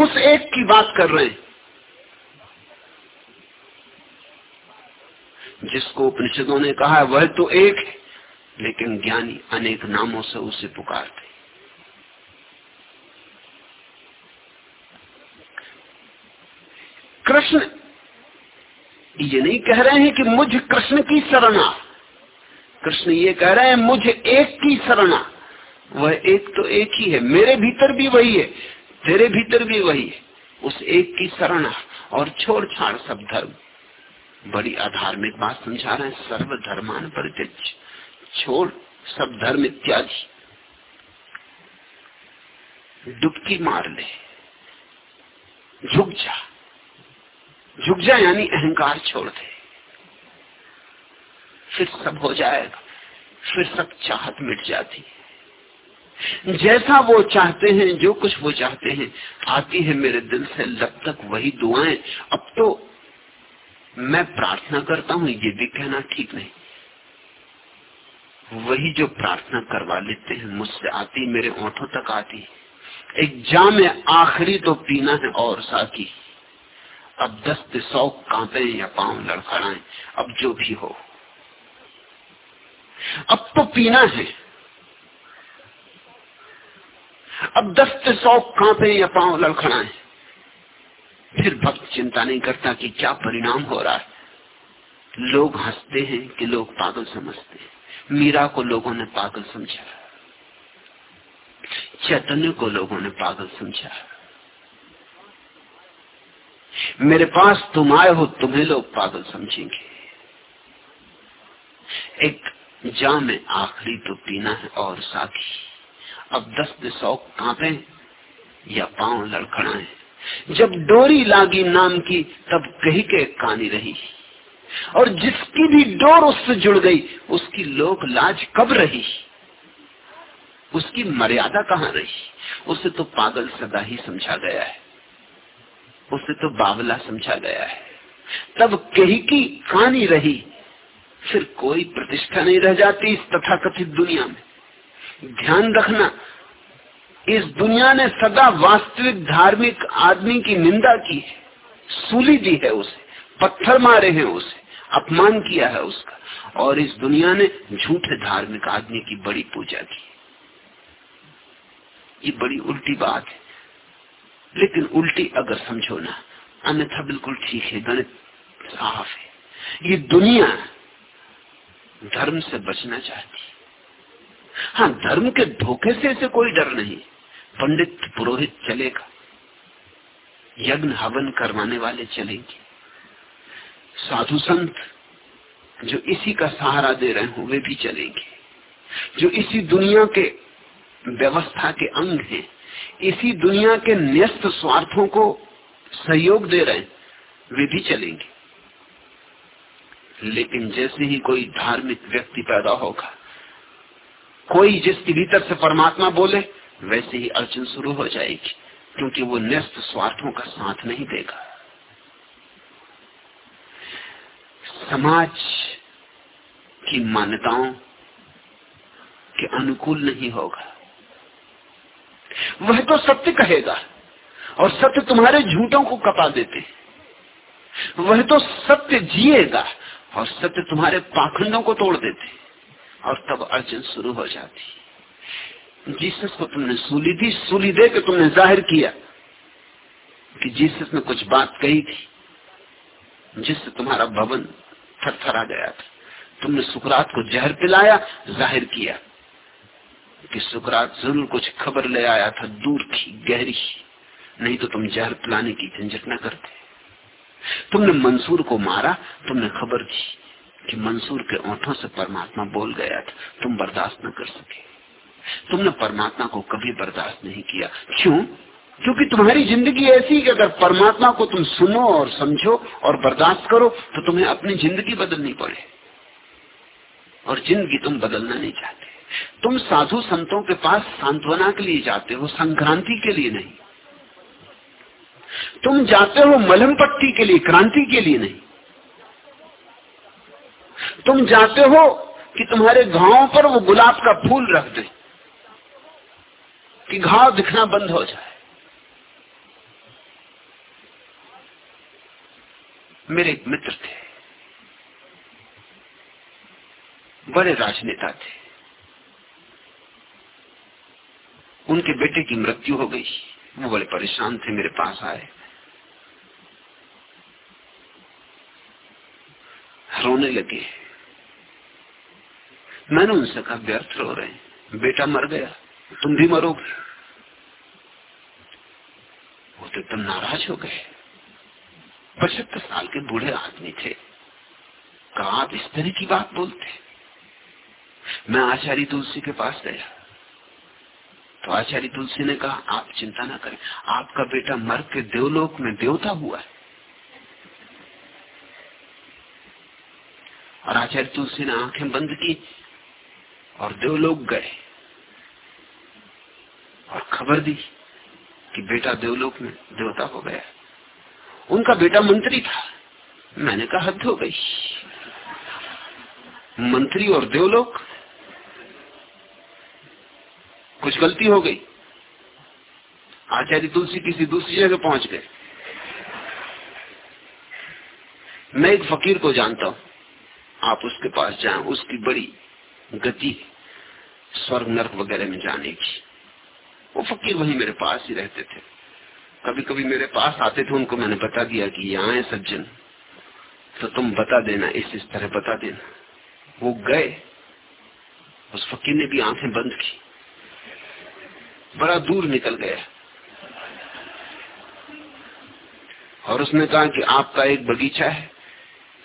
उस एक की बात कर रहे हैं। जिसको उपनिषदों ने कहा वह तो एक है, लेकिन ज्ञानी अनेक नामों से उसे पुकारते कृष्ण ये नहीं कह रहे हैं कि मुझ कृष्ण की शरणा। कृष्ण ये कह रहे हैं, मुझ एक की शरणा। वह एक तो एक ही है। मेरे भीतर भी वही है, तेरे भीतर भी वही है। उस एक की शरणा और छोड़ छाड़ सब धर्म। बड़ी अधार्मिक बात समझा रहे हैं सर्व धर्मान परित्यज। छोड़ सब धर्म इत्यादि। डुबकी मार ले, झुक जा। झुक जा, यानी अहंकार छोड़ दे। फिर सब हो जाएगा। फिर सब चाहत मिट जाती है। जैसा वो चाहते हैं, जो कुछ वो चाहते हैं, आती है मेरे दिल से लब तक वही दुआएँ। अब तो मैं प्रार्थना करता हूँ, ये भी कहना ठीक नहीं। वही जो प्रार्थना करवा लेते हैं, मुझसे आती, मेरे ओठों तक आती। एक जाम आखिरी तो पीना है और साथी अब दस्त सौ कांपे या पाँव लड़खड़ाए, अब जो भी हो। अब तो पीना है। अब दस्त सौ कांपे या पाँव लड़खड़ाए। फिर भक्त चिंता नहीं करता कि क्या परिणाम हो रहा है। लोग हँसते हैं कि लोग पागल समझते हैं। मीरा को लोगों ने पागल समझा। चैतन्य को लोगों ने पागल समझा। मेरे पास तुम आए हो, तुम्हें लोग पागल समझेंगे। एक जा में आखिरी तो पीना है और साथी अब दस दिशा कांपे या पाँव लड़खड़ाए। जब डोरी लागी नाम की, तब कही के कानी रही। और जिसकी भी डोर उससे जुड़ गई, उसकी लोक लाज कब रही? उसकी मर्यादा कहाँ रही? उसे तो पागल सदा ही समझा गया है। उसे तो बावला समझा गया है। तब कही की कहानी रही, फिर कोई प्रतिष्ठा नहीं रह जाती इस तथाकथित दुनिया में। ध्यान रखना, इस दुनिया ने सदा वास्तविक धार्मिक आदमी की निंदा की है। सूली दी है उसे, पत्थर मारे हैं उसे, अपमान किया है उसका, और इस दुनिया ने झूठे धार्मिक आदमी की बड़ी पूजा की। ये बड़ी उल्टी बात है। लेकिन उल्टी अगर समझो ना, अन्यथा बिल्कुल ठीक है गणित साफ़ है। ये दुनिया धर्म से बचना चाहती हाँ धर्म के धोखे से इसे कोई डर नहीं, पंडित पुरोहित चलेगा, यज्ञ हवन करवाने वाले चलेंगे। साधु संत जो इसी का सहारा दे रहे हो, वे भी चलेंगे। जो इसी दुनिया के व्यवस्था के अंग हैं इसी दुनिया के न्यस्त स्वार्थों को सहयोग दे रहे वे भी चलेंगे। लेकिन जैसे ही कोई धार्मिक व्यक्ति पैदा होगा, कोई जिसके भीतर से परमात्मा बोले, वैसे ही अर्जुन शुरू हो जाएगी, क्योंकि वो न्यस्त स्वार्थों का साथ नहीं देगा। समाज की मान्यताओं के अनुकूल नहीं होगा। वह तो सत्य कहेगा और सत्य तुम्हारे झूठों को कपा देते। वह तो सत्य जिएगा और सत्य तुम्हारे पाखंडों को तोड़ देते। और तब अर्जन शुरू हो जाती। जीसस को तुमने सूली दी, सूली दे के तुमने ज़ाहिर किया कि जीसस ने कुछ बात कही थी, जिससे तुम्हारा भवन थरथरा गया था। तुमने सुकरात को जहर पिलाया, ज़ाहिर किया। कि सुकरात ज़रूर कुछ खबर ले आया था, दूर की, गहरी। नहीं तो तुम जहर पिलाने की झंझट न करते। तुमने मंसूर को मारा, तुमने खबर दी कि मंसूर के ओठों से परमात्मा बोल गया था, तुम बर्दाश्त न कर सके। तुमने परमात्मा को कभी बर्दाश्त नहीं किया। क्यों? क्योंकि तुम्हारी ज़िंदगी ऐसी कि अगर परमात्मा को तुम सुनो और समझो और बर्दाश्त करो तो तुम्हें अपनी ज़िंदगी बदलनी पड़े। और ज़िंदगी तुम बदलना नहीं चाहते। तुम साधु संतों के पास सांत्वना के लिए जाते हो, संक्रांति के लिए नहीं। तुम जाते हो मलहम पट्टी के लिए, क्रांति के लिए नहीं। तुम जाते हो कि तुम्हारे घावों पर वो गुलाब का फूल रख दे, कि घाव दिखना बंद हो जाए। मेरे एक मित्र थे, बड़े राजनेता थे। उनके बेटे की मृत्यु हो गई। वो बड़े परेशान थे, मेरे पास आए। रोने लगे। मैंने उनसे कहा, व्यर्थ रो रहे हैं। बेटा मर गया। तुम भी मरोगे। वो तो एकदम नाराज़ हो गए। पचहत्तर साल के बूढ़े आदमी थे। कहा, आप इस तरह की बात बोलते मैं आचार्य तुलसी के पास गया। तो आचार्य तुलसी ने कहा, आप चिंता ना करें, आपका बेटा मर के देवलोक में देवता हुआ है। और आचार्य तुलसी ने आँखें बंद की और देवलोक गए और खबर दी कि बेटा देवलोक में देवता हो गया। उनका बेटा मंत्री था। मैंने कहा, हद हो गई। मंत्री और देवलोक कुछ गलती हो गई। आचार्य तुलसी किसी दूसरी जगह पहुँच गए। मैं एक फकीर को जानता हूँ। आप उसके पास जाएँ, उसकी बड़ी गति स्वर्ग, नर्क वगैरह में जाने की। वो फकीर वही मेरे पास ही रहते थे। कभी कभी मेरे पास आते थे, उनको मैंने बता दिया कि यहाँ है सज्जन। तो तुम बता देना, इस इस तरह बता देना। वो गए। उस फकीर ने भी आँखें बंद की। बड़ा दूर निकल गया। और उसने कहा कि आपका एक बगीचा है,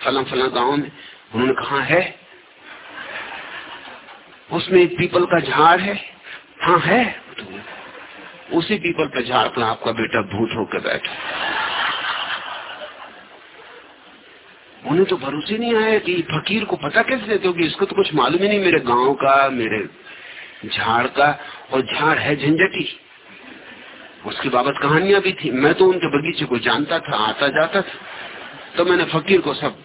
फला फला गाँव में। उन्होंने कहा, है। उसमें एक पीपल का झाड़ है। हाँ है। उसी पीपल पे झाड़ पर आपका बेटा भूत होकर बैठा। उन्हें तो भरोसे नहीं आया कि फकीर को पता कैसे देते क्योंकि इसको तो कुछ मालूम ही नहीं, मेरे गाँव का, मेरे झाड़ का, और झाड़ है झंझटी। उसकी बाबत कहानियाँ भी थी। मैं तो उनके बगीचे को जानता था, आता जाता था। तो मैंने फकीर को सब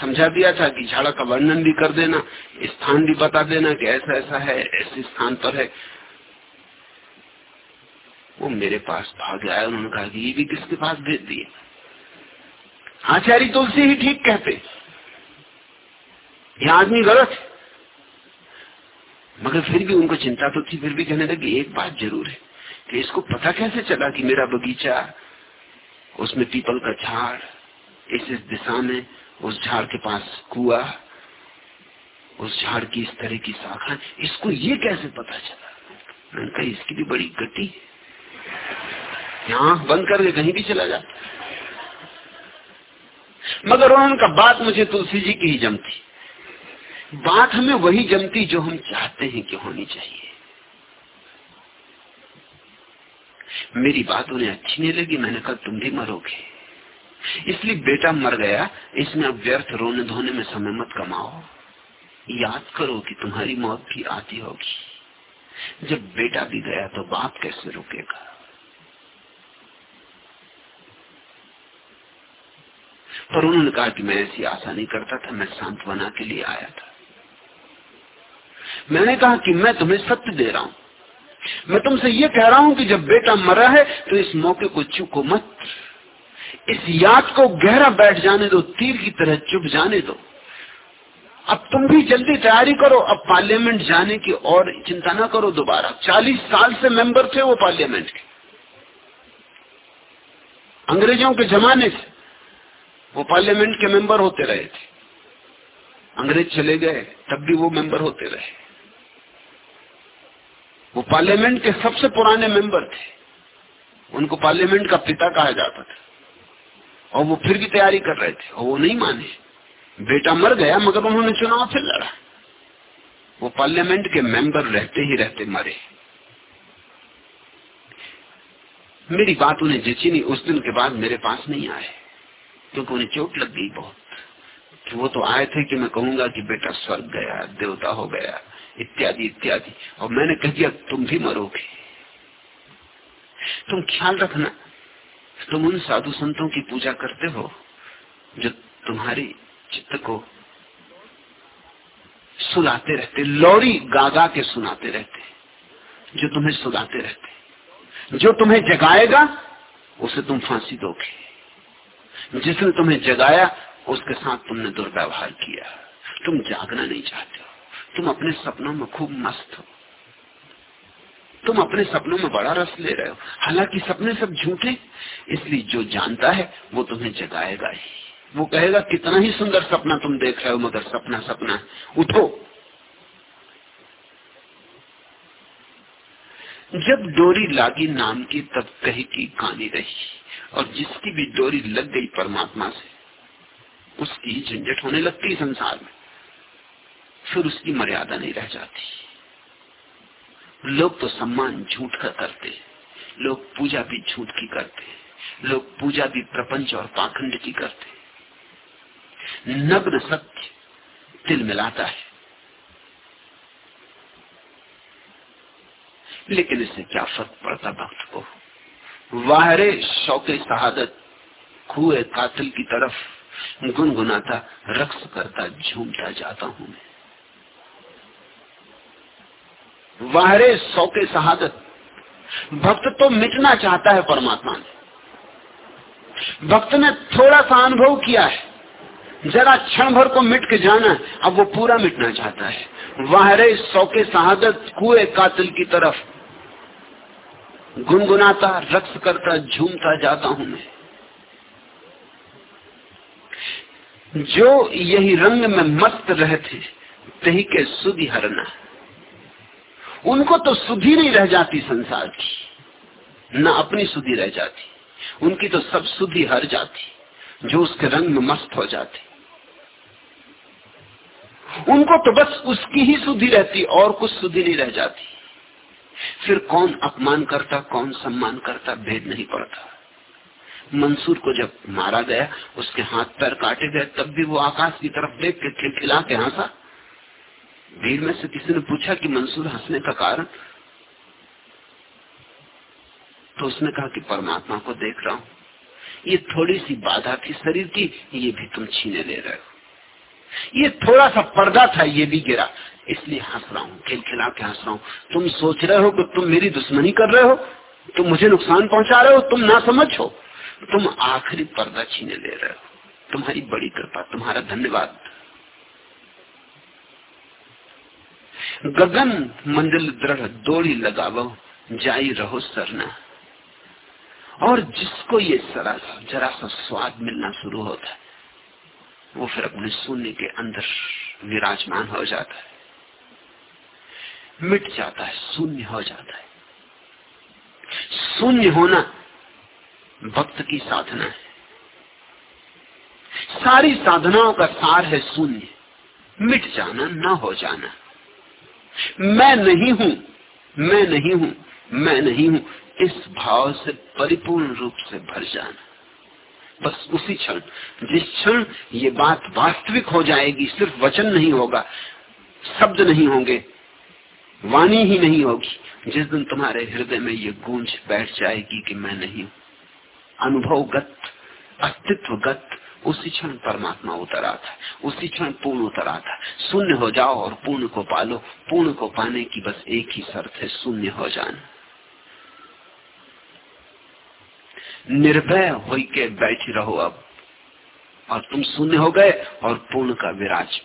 समझा दिया था कि झाड़ा का वर्णन भी कर देना, स्थान भी बता देना कि ऐसा ऐसा है, ऐसे स्थान पर है। वो मेरे पास भाग आया, उन्होंने कहा कि ये भी किसके पास भेज दिए? आचार्य तुलसी ही ठीक कहते। ये आदमी गलत मगर फिर भी उनको चिंता तो थी, फिर भी कहने लगे, एक बात ज़रूर है कि इसको पता कैसे चला कि मेरा बगीचा, उसमें पीपल का झाड़, इस इस दिशा में उस झाड़ के पास कुआ, उस झाड़ की इस तरह की शाखा, इसको ये कैसे पता चला? मैंने कहा, इसकी भी बड़ी गति यहाँ बंद करके कहीं भी चला जाता मगर उनका बात मुझे तुलसी जी की ही जमती बात हमें वही जमती जो हम चाहते हैं कि होनी चाहिए। मेरी बात उन्हें अच्छी नहीं लगी, मैंने कहा, तुम भी मरोगे। इसलिए बेटा मर गया, इसमें अब व्यर्थ रोने धोने में समय मत कमाओ। याद करो कि तुम्हारी मौत भी आती होगी। जब बेटा भी गया तो बाप कैसे रुकेगा? पर उन्होंने कहा कि मैं ऐसी आशा नहीं करता था, मैं सांत्वना के लिए आया था। मैंने कहा कि मैं तुम्हें सत्य दे रहा हूँ। मैं तुमसे ये कह रहा हूँ कि जब बेटा मरा है तो इस मौके को चुको मत। इस याद को गहरा बैठ जाने दो, तीर की तरह चुप जाने दो। अब तुम भी जल्दी तैयारी करो, अब पार्लियामेंट जाने की और चिंता ना करो दोबारा। चालीस साल से मेंबर थे वो पार्लियामेंट के। अंग्रेज़ों के जमाने से वो पार्लियामेंट के मेंबर होते रहे थे। अंग्रेज़ चले गए, तब भी वो मेंबर होते रहे। वो पार्लियामेंट के सबसे पुराने मेंबर थे। उनको पार्लियामेंट का पिता कहा जाता था। और वो फिर भी तैयारी कर रहे थे। और वो नहीं माने। बेटा मर गया, मगर उन्होंने चुनाव फिर लड़ा। वो पार्लियामेंट के मेंबर रहते ही रहते मरे। मेरी बात उन्हें जची नहीं। उस दिन के बाद मेरे पास नहीं आए। क्योंकि उन्हें चोट लग गई बहुत। वो तो आए थे कि मैं कहूँगा कि बेटा स्वर्ग गया, देवता हो गया। इत्यादि इत्यादि। और मैंने कह दिया, तुम भी मरोगे। तुम ख्याल रखना, तुम उन साधु संतों की पूजा करते हो, जो तुम्हारी चित्त को सुलाते रहते, लौरी गागा के सुनाते रहते, जो तुम्हें सुलाते रहते। जो तुम्हें जगाएगा, उसे तुम फांसी दोगे। जिसने तुम्हें जगाया, उसके साथ तुमने दुर्व्यवहार किया। तुम जागना नहीं चाहते हो। तुम अपने सपनों में खूब मस्त हो। तुम अपने सपनों में बड़ा रस ले रहे हो। हालाँकि सपने सब झूठे, इसलिए जो जानता है, वो तुम्हें जगाएगा ही। वो कहेगा, कितना ही सुंदर सपना तुम देख रहे हो, मगर सपना सपना, उठो। जब डोरी लागी नाम की, तब कही की कहानी रही, और जिसकी भी डोरी लग गई परमात्मा से, उसकी झंझट होने लगती संसार में। फिर उसकी मर्यादा नहीं रह जाती। लोग तो सम्मान झूठ का करते, लोग पूजा भी झूठ की करते, लोग पूजा भी प्रपंच और पाखंड की करते। नग्न सत्य तिल मिलाता है। लेकिन इससे क्या फ़र्क पड़ता भक्त को? वाहरे शौके शहादत खुए कातिल की तरफ़ गुनगुनाता, रक्स करता, झूमता जाता हूँ मैं। वाहरे सौ के शहादत। भक्त तो मिटना चाहता है परमात्मा ने। भक्त ने थोड़ा सा अनुभव किया है। जरा क्षण भर को मिट के जाना, अब वो पूरा मिटना चाहता है। वाहरे सौ के शहादत कुए कातिल की तरफ़। गुनगुनाता, रक्स करता, झूमता जाता हूँ मैं। जो यही रंग में मस्त रहते, तही के सुधि हरना। उनको तो सुधि नहीं रह जाती संसार की। न अपनी सुधी रह जाती। उनकी तो सब सुधी हर जाती। जो उसके रंग में मस्त हो जाती। उनको तो बस उसकी ही सुधि रहती और कुछ सुधि नहीं रह जाती। फिर कौन अपमान करता, कौन सम्मान करता, भेद नहीं पड़ता। मंसूर को जब मारा गया, उसके हाथ पैर काटे गए, तब भी वो आकाश की तरफ़ देख के खिलखिला के हंसा। भीड़ में से किसी ने पूछा कि मंसूर हंसने का कारण? तो उसने कहा कि परमात्मा को देख रहा हूँ। ये थोड़ी सी बाधा थी शरीर की, ये भी तुम छीने ले रहे हो। ये थोड़ा सा पर्दा था, ये भी गिरा। इसलिए हंस रहा हूँ हूँ खिलखिला के हंस रहा हूँ। तुम सोच रहे हो कि तुम मेरी दुश्मनी कर रहे हो? तुम मुझे नुकसान पहुँचा रहे हो? तुम ना समझ हो? तुम आखिरी पर्दा छीने ले रहे हो। तुम्हारी बड़ी कृपा, तुम्हारा धन्यवाद। गगन मंदिर दृढ़ दौड़ी लगावो, जाई रहो सरना। और जिसको ये सरा जरा सा स्वाद मिलना शुरू होता है, वो फिर अपने शून्य के अंदर विराजमान हो जाता है। मिट जाता है, शून्य हो जाता है। शून्य होना भक्त की साधना है। सारी साधनाओं का सार है शून्य। मिट जाना, ना हो जाना। मैं नहीं हूँ, मैं नहीं हूँ, मैं नहीं हूँ। इस भाव से परिपूर्ण रूप से भर जाना। बस उसी क्षण, जिस क्षण ये बात वास्तविक हो जाएगी, सिर्फ़ वचन नहीं होगा, शब्द नहीं होंगे, वाणी ही नहीं होगी, जिस दिन तुम्हारे हृदय में ये गूंज बैठ जाएगी कि मैं नहीं हूँ। अनुभवगत, अस्तित्वगत उसी क्षण परमात्मा उतर है, उसी क्षण पूर्ण उतर है। शून्य हो जाओ और पूर्ण को पालो। पूर्ण को पाने की बस एक ही शर्त है, शून्य हो जाना। निर्भय हो के बैठे रहो अब, और तुम शून्य हो गए और पूर्ण का विराज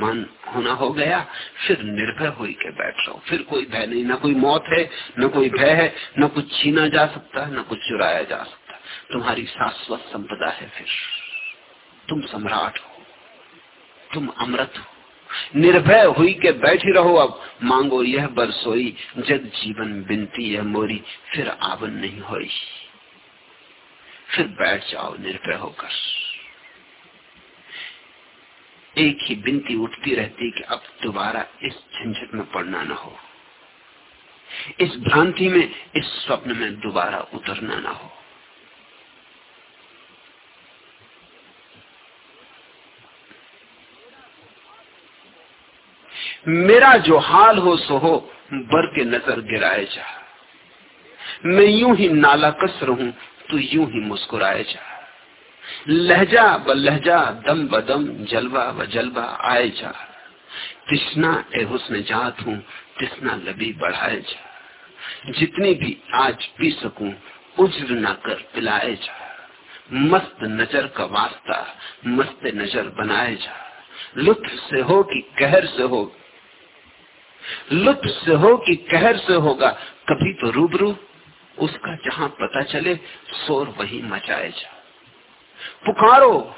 मान होना हो गया। फिर निर्भय हो के बैठ रहो। फिर कोई भय नहीं, ना कोई मौत है, न कोई भय है, न कुछ छीना जा सकता है, न कुछ चुराया जा सकता तुम्हारी शाश्वत संपदा है फिर। तुम सम्राट हो। तुम अमृत हो। निर्भय हुई के बैठी रहो अब। मांगो यह बरसोई। जग जीवन बिनती है मोरी। फिर आवन नहीं होई। फिर बैठ जाओ निर्भय होकर। एक ही बिनती उठती रहती कि अब दोबारा इस झंझट में पड़ना न हो। इस भ्रांति में, इस स्वप्न में दोबारा उतरना ना हो। मेरा जो हाल हो सो हो, बर के नज़र गिराए जा। मैं यूँ ही नाला कस रहूँ, तू यूँ ही मुस्कुराए जा। लहजा ब लहजा, दम बदम जलवा व जलवा आए जा। तिश्ना ए हुस्न जात हूँ तिश्ना लबी बढ़ाए जा। जितनी भी आज पी सकूँ, उज्र न कर पिलाए जा। मस्त नज़र का वास्ता, मस्त नज़र बनाए जा। लुत्फ से हो कि कहर से हो लुत्फ से हो कि कहर से होगा, कभी तो रूबरू उसका जहाँ पता चले, शोर वही मचाए जा। पुकारो।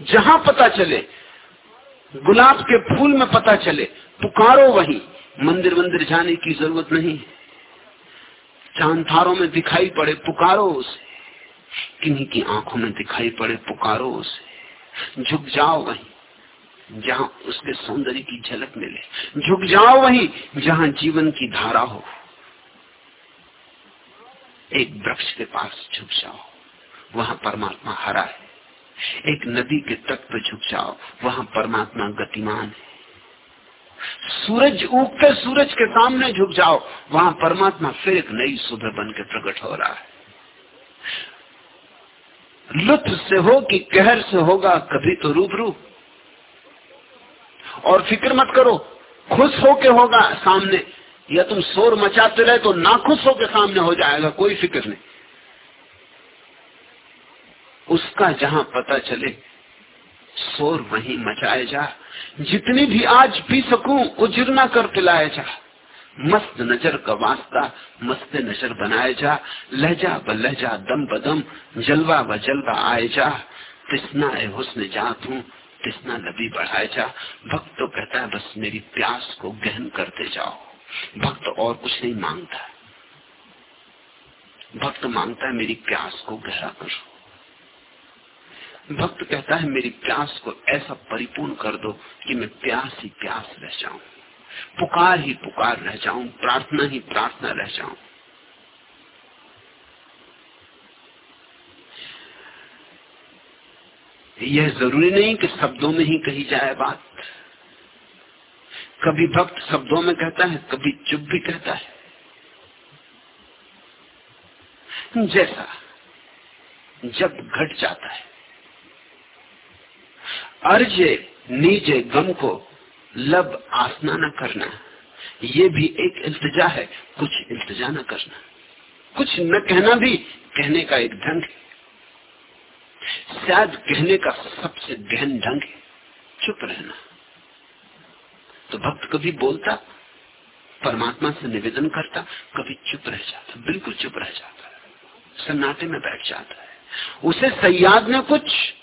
जहाँ पता चले, गुलाब के फूल में पता चले, पुकारो वही। मंदिर मंदिर जाने की ज़रूरत नहीं। चाँद थारों में दिखाई पड़े, पुकारो उसे। किन्हीं की आँखों में दिखाई पड़े, पुकारो उसे। झुक जाओ वहीं। जहाँ उसके सौंदर्य की झलक मिले। झुक जाओ वहीं, जहाँ जीवन की धारा हो। एक वृक्ष के पास झुक जाओ, वहाँ परमात्मा हरा है। एक नदी के तट पर झुक जाओ, वहाँ परमात्मा गतिमान है। सूरज उगते सूरज के सामने झुक जाओ, वहाँ परमात्मा फिर एक नई सुबह बन के प्रकट हो रहा है। लुत्फ से हो कि कहर से होगा, कभी तो रूबरू। और फ़िक्र मत करो, खुश होके होगा सामने। या तुम शोर मचाते रहे तो ना खुश होके सामने हो जाएगा, कोई फ़िक्र नहीं। उसका जहाँ पता चले, शोर वहीं मचाए जा। जितनी भी आज पी सकूँ उजरना कर पिलाए जा। मस्त नज़र का वास्ता, मस्त नज़र बनाए जा। लहजा ब लहजा, दम बदम जलवा ब जलवा आए जा। ए हुस्न जात हूँ तिस्ना लबी बढ़ाए जा। भक्त तो कहता है, बस मेरी प्यास को गहन करते जाओ। भक्त और कुछ नहीं माँगता। भक्त माँगता है, मेरी प्यास को गहरा करो। भक्त कहता है, मेरी प्यास को ऐसा परिपूर्ण कर दो कि मैं प्यास ही प्यास रह जाऊँ। पुकार ही पुकार रह जाऊँ, प्रार्थना ही प्रार्थना रह जाऊँ। यह ज़रूरी नहीं कि शब्दों में ही कही जाए बात। कभी भक्त शब्दों में कहता है, कभी चुप भी कहता है। जैसा जब घट जाता है, अर्जे नीजे गम को लब आसना न करना, ये भी एक इल्तजा है, कुछ इल्तजा न करना। कुछ न कहना भी कहने का एक ढंग है। शायद कहने का सबसे गहन ढंग है, चुप रहना। तो भक्त कभी बोलता, परमात्मा से निवेदन करता, कभी चुप रह जाता, बिल्कुल चुप रह जाता है। सन्नाटे में बैठ जाता है। उसे सयाद ने कुछ,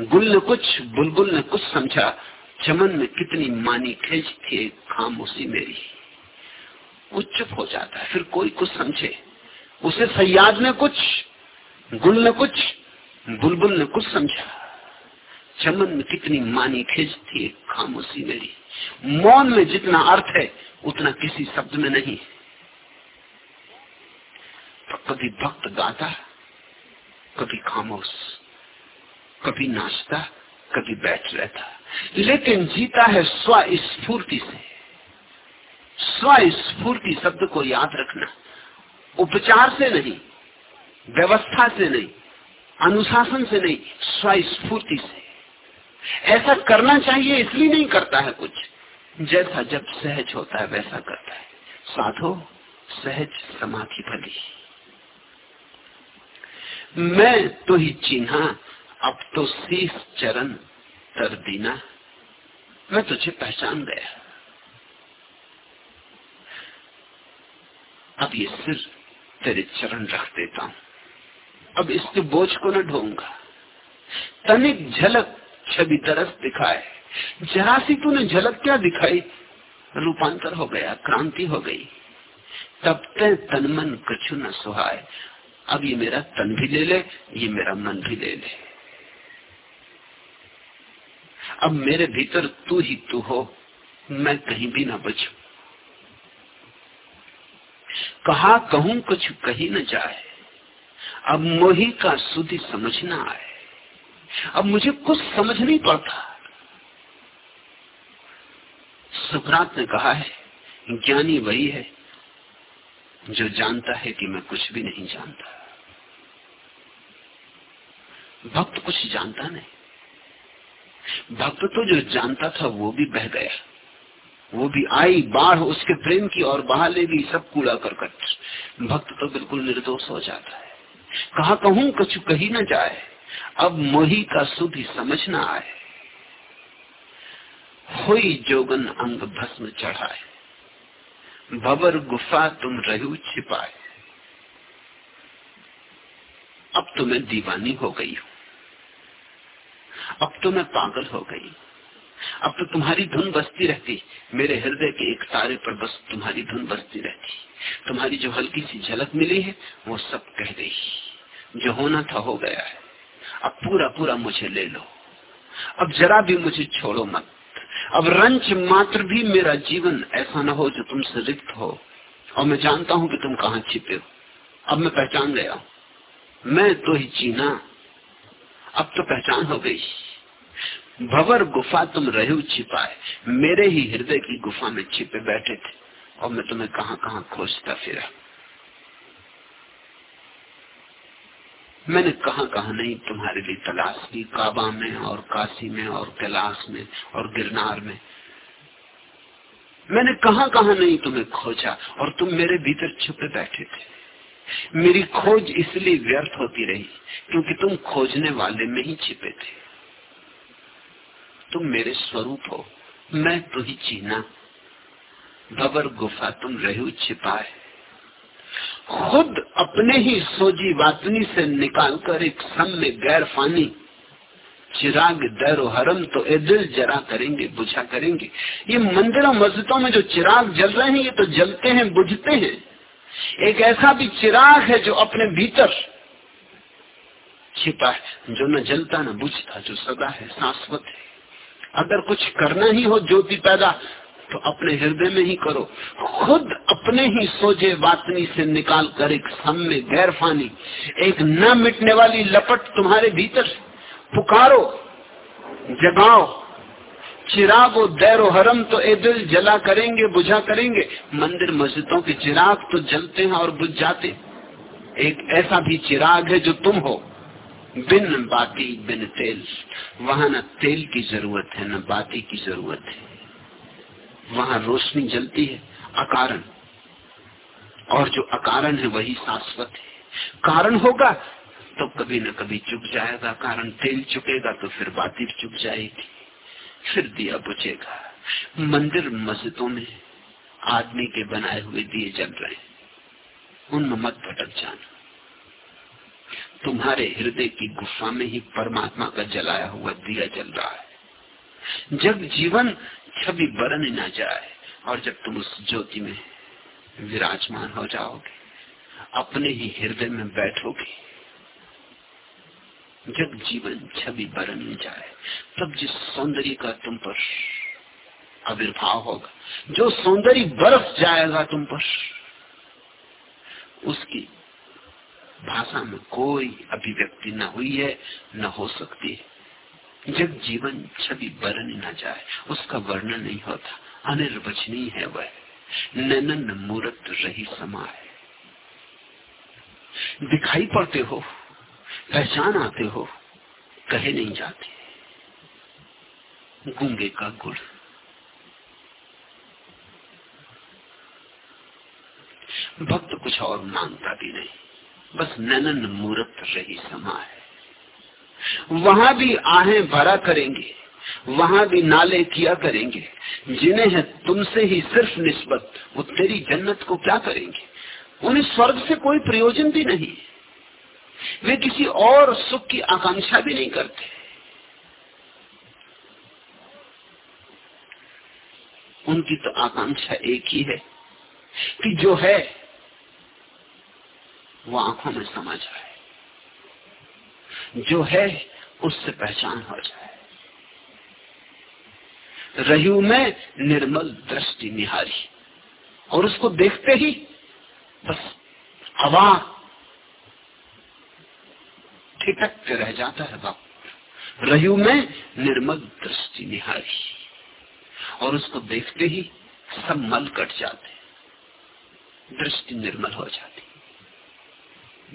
गुल ने कुछ, बुलबुल ने कुछ समझा, चमन में कितनी मानी खेच थी खामोशी मेरी। वो चुप हो जाता है, फिर कोई कुछ समझे। उसे सयाद ने कुछ, गुल ने कुछ बुलबुल ने कुछ समझा। चमन में कितनी मानी खिंच थी खामोशी मेरी। मौन में जितना अर्थ है, उतना किसी शब्द में नहीं तो कभी भक्त गाता, कभी खामोश, कभी नाचता, कभी बैठ रहता। लेकिन जीता है स्वस्फूर्ति से। स्वस्फूर्ति शब्द को याद रखना। उपचार से नहीं, व्यवस्था से नहीं अनुशासन से नहीं, स्वस्फूर्ति से। ऐसा करना चाहिए, इसलिए नहीं करता है कुछ। जैसा जब सहज होता है, वैसा करता है। साधो, सहज समाधि भली मैं तो ही चिन्हा, अब तो शीश चरण तर दीना। मैं तुझे पहचान गया। अब ये सिर तेरे चरण रख देता हूँ। अब इसके बोझ को न ढोऊँगा। तनिक झलक छवि तरस दिखाए। जरा सी तूने झलक क्या दिखाई? रूपांतर हो गया, क्रांति हो गई। तब ते तन मन कछु न सुहाए। अब ये मेरा तन भी ले ले, ये मेरा मन भी ले ले। अब मेरे भीतर तू ही तू हो, मैं कहीं भी ना बचू। कहा कहूँ कुछ कही न जाए। अब मोही का सुधी समझना आए अब मुझे कुछ समझ नहीं पड़ता। सुकरात ने कहा है, ज्ञानी वही है जो जानता है कि मैं कुछ भी नहीं जानता। भक्त कुछ जानता नहीं। भक्त तो जो जानता था वो भी बह गया। वो भी आई बाढ़, उसके प्रेम की और बहा ले भी सब कूड़ा करकट। भक्त तो बिल्कुल निर्दोष हो जाता है। कहा कहूँ, कछु कही ना जाए। अब मोही का सुधी समझ ना आए। हुई जोगन अंग भस्म चढ़ाए। भवर गुफा तुम रहू छिपाए। अब तो मैं दीवानी हो गई हूँ। अब तो मैं पागल हो गई अब तो तुम्हारी धुन बसती रहती। मेरे हृदय के एक तारे पर बस तुम्हारी धुन बसती रहती। तुम्हारी जो हल्की सी झलक मिली है, वो सब कह गई जो होना था हो गया है। अब पूरा पूरा मुझे ले लो। अब जरा भी मुझे छोड़ो मत। अब रंच मात्र भी मेरा जीवन ऐसा ना हो जो तुमसे रिक्त हो। और मैं जानता हूँ कि तुम कहा छिपे हो। अब मैं पहचान गया हूँ। मैं तो ही चीना अब तो पहचान हो गई। भवर गुफा तुम रहे छिपाए। मेरे ही हृदय की गुफा में छिपे बैठे थे। और मैं तुम्हें कहाँ कहाँ खोजता फिरा। मैंने कहा कहा नहीं तुम्हारे लिए तलाश की, काबा में और काशी में और कैलाश में और गिरनार में। मैंने कहा कहा नहीं तुम्हें खोजा और तुम मेरे भीतर छुपे बैठे थे। मेरी खोज इसलिए व्यर्थ होती रही क्योंकि तुम खोजने वाले में ही छिपे थे। तुम मेरे स्वरूप हो, मैं तो ही चीना भवर गुफा तुम रहू छिपाए। खुद अपने ही सोजी वातनी से निकालकर एक सम में गैर फानी, चिराग दैरो हरम तो ए दिल जरा करेंगे, बुझा करेंगे। ये मंदिरों मस्जिदों में जो चिराग जल रहे हैं, ये तो जलते हैं, बुझते हैं। एक ऐसा भी चिराग है जो अपने भीतर छिपा है। जो न जलता, न बुझता, जो सदा है, शाश्वत है। अगर कुछ करना ही हो, ज्योति पैदा तो अपने हृदय में ही करो। खुद अपने ही सोझे वातनी से निकाल कर एक सम में गैर फानी एक न मिटने वाली लपट तुम्हारे भीतर पुकारो, जगाओ। चिराग चिरागो दैरो हरम तो ए दिल जला करेंगे, बुझा करेंगे। मंदिर मस्जिदों के चिराग तो जलते हैं और बुझ जाते एक ऐसा भी चिराग है जो तुम हो। बिन बाती बिन तेल। वहाँ न तेल की ज़रूरत है, न बाती की ज़रूरत है। वहाँ रोशनी जलती है, अकारण। और जो अकारण है, वही शाश्वत है। कारण होगा तो कभी न कभी चुक जाएगा। कारण तेल चुकेगा तो फिर बाती चुक जाएगी। फिर दिया बुझेगा। मंदिर मस्जिदों में आदमी के बनाए हुए दिए जल रहे हैं। उनमें मत भटक जाना। तुम्हारे हृदय की गुफा में ही परमात्मा का जलाया हुआ दिया जल रहा है। जब जीवन छवि बरन न जाए और जब तुम उस ज्योति में विराजमान हो जाओगे, अपने ही हृदय में बैठोगे, जब जीवन छवि बरन जाए, तब जिस सौंदर्य का तुम पर आविर्भाव होगा, जो सौंदर्य बरस जाएगा तुम पर, उसकी भाषा में कोई अभिव्यक्ति न हुई है, न हो सकती है। जब जीवन छवि बरन न जाए, उसका वर्णन नहीं होता। अनिर्वचनीय है वह। नैनन मूर्त रही समा है। दिखाई पड़ते हो, पहचान आते हो, कहे नहीं जाते। गूँगे का गुड़ भक्त कुछ और माँगता भी नहीं। बस ननन मूर्त रही समा है। वहाँ भी आहें भरा करेंगे, वहाँ भी नाले किया करेंगे, जिन्हें है तुमसे ही सिर्फ़ निस्बत, वो तेरी जन्नत को क्या करेंगे? उन्हें स्वर्ग से कोई प्रयोजन भी नहीं। वे किसी और सुख की आकांक्षा भी नहीं करते। उनकी तो आकांक्षा एक ही है कि जो है, वो आँखों में समा जाए। जो है, उससे पहचान हो जाए। रही में निर्मल दृष्टि निहारी। और उसको देखते ही, बस, हवा ठिठकते रह जाता है बाप। रयु में निर्मल दृष्टि निहारी। और उसको देखते ही, सब मल कट जाते दृष्टि निर्मल हो जाती।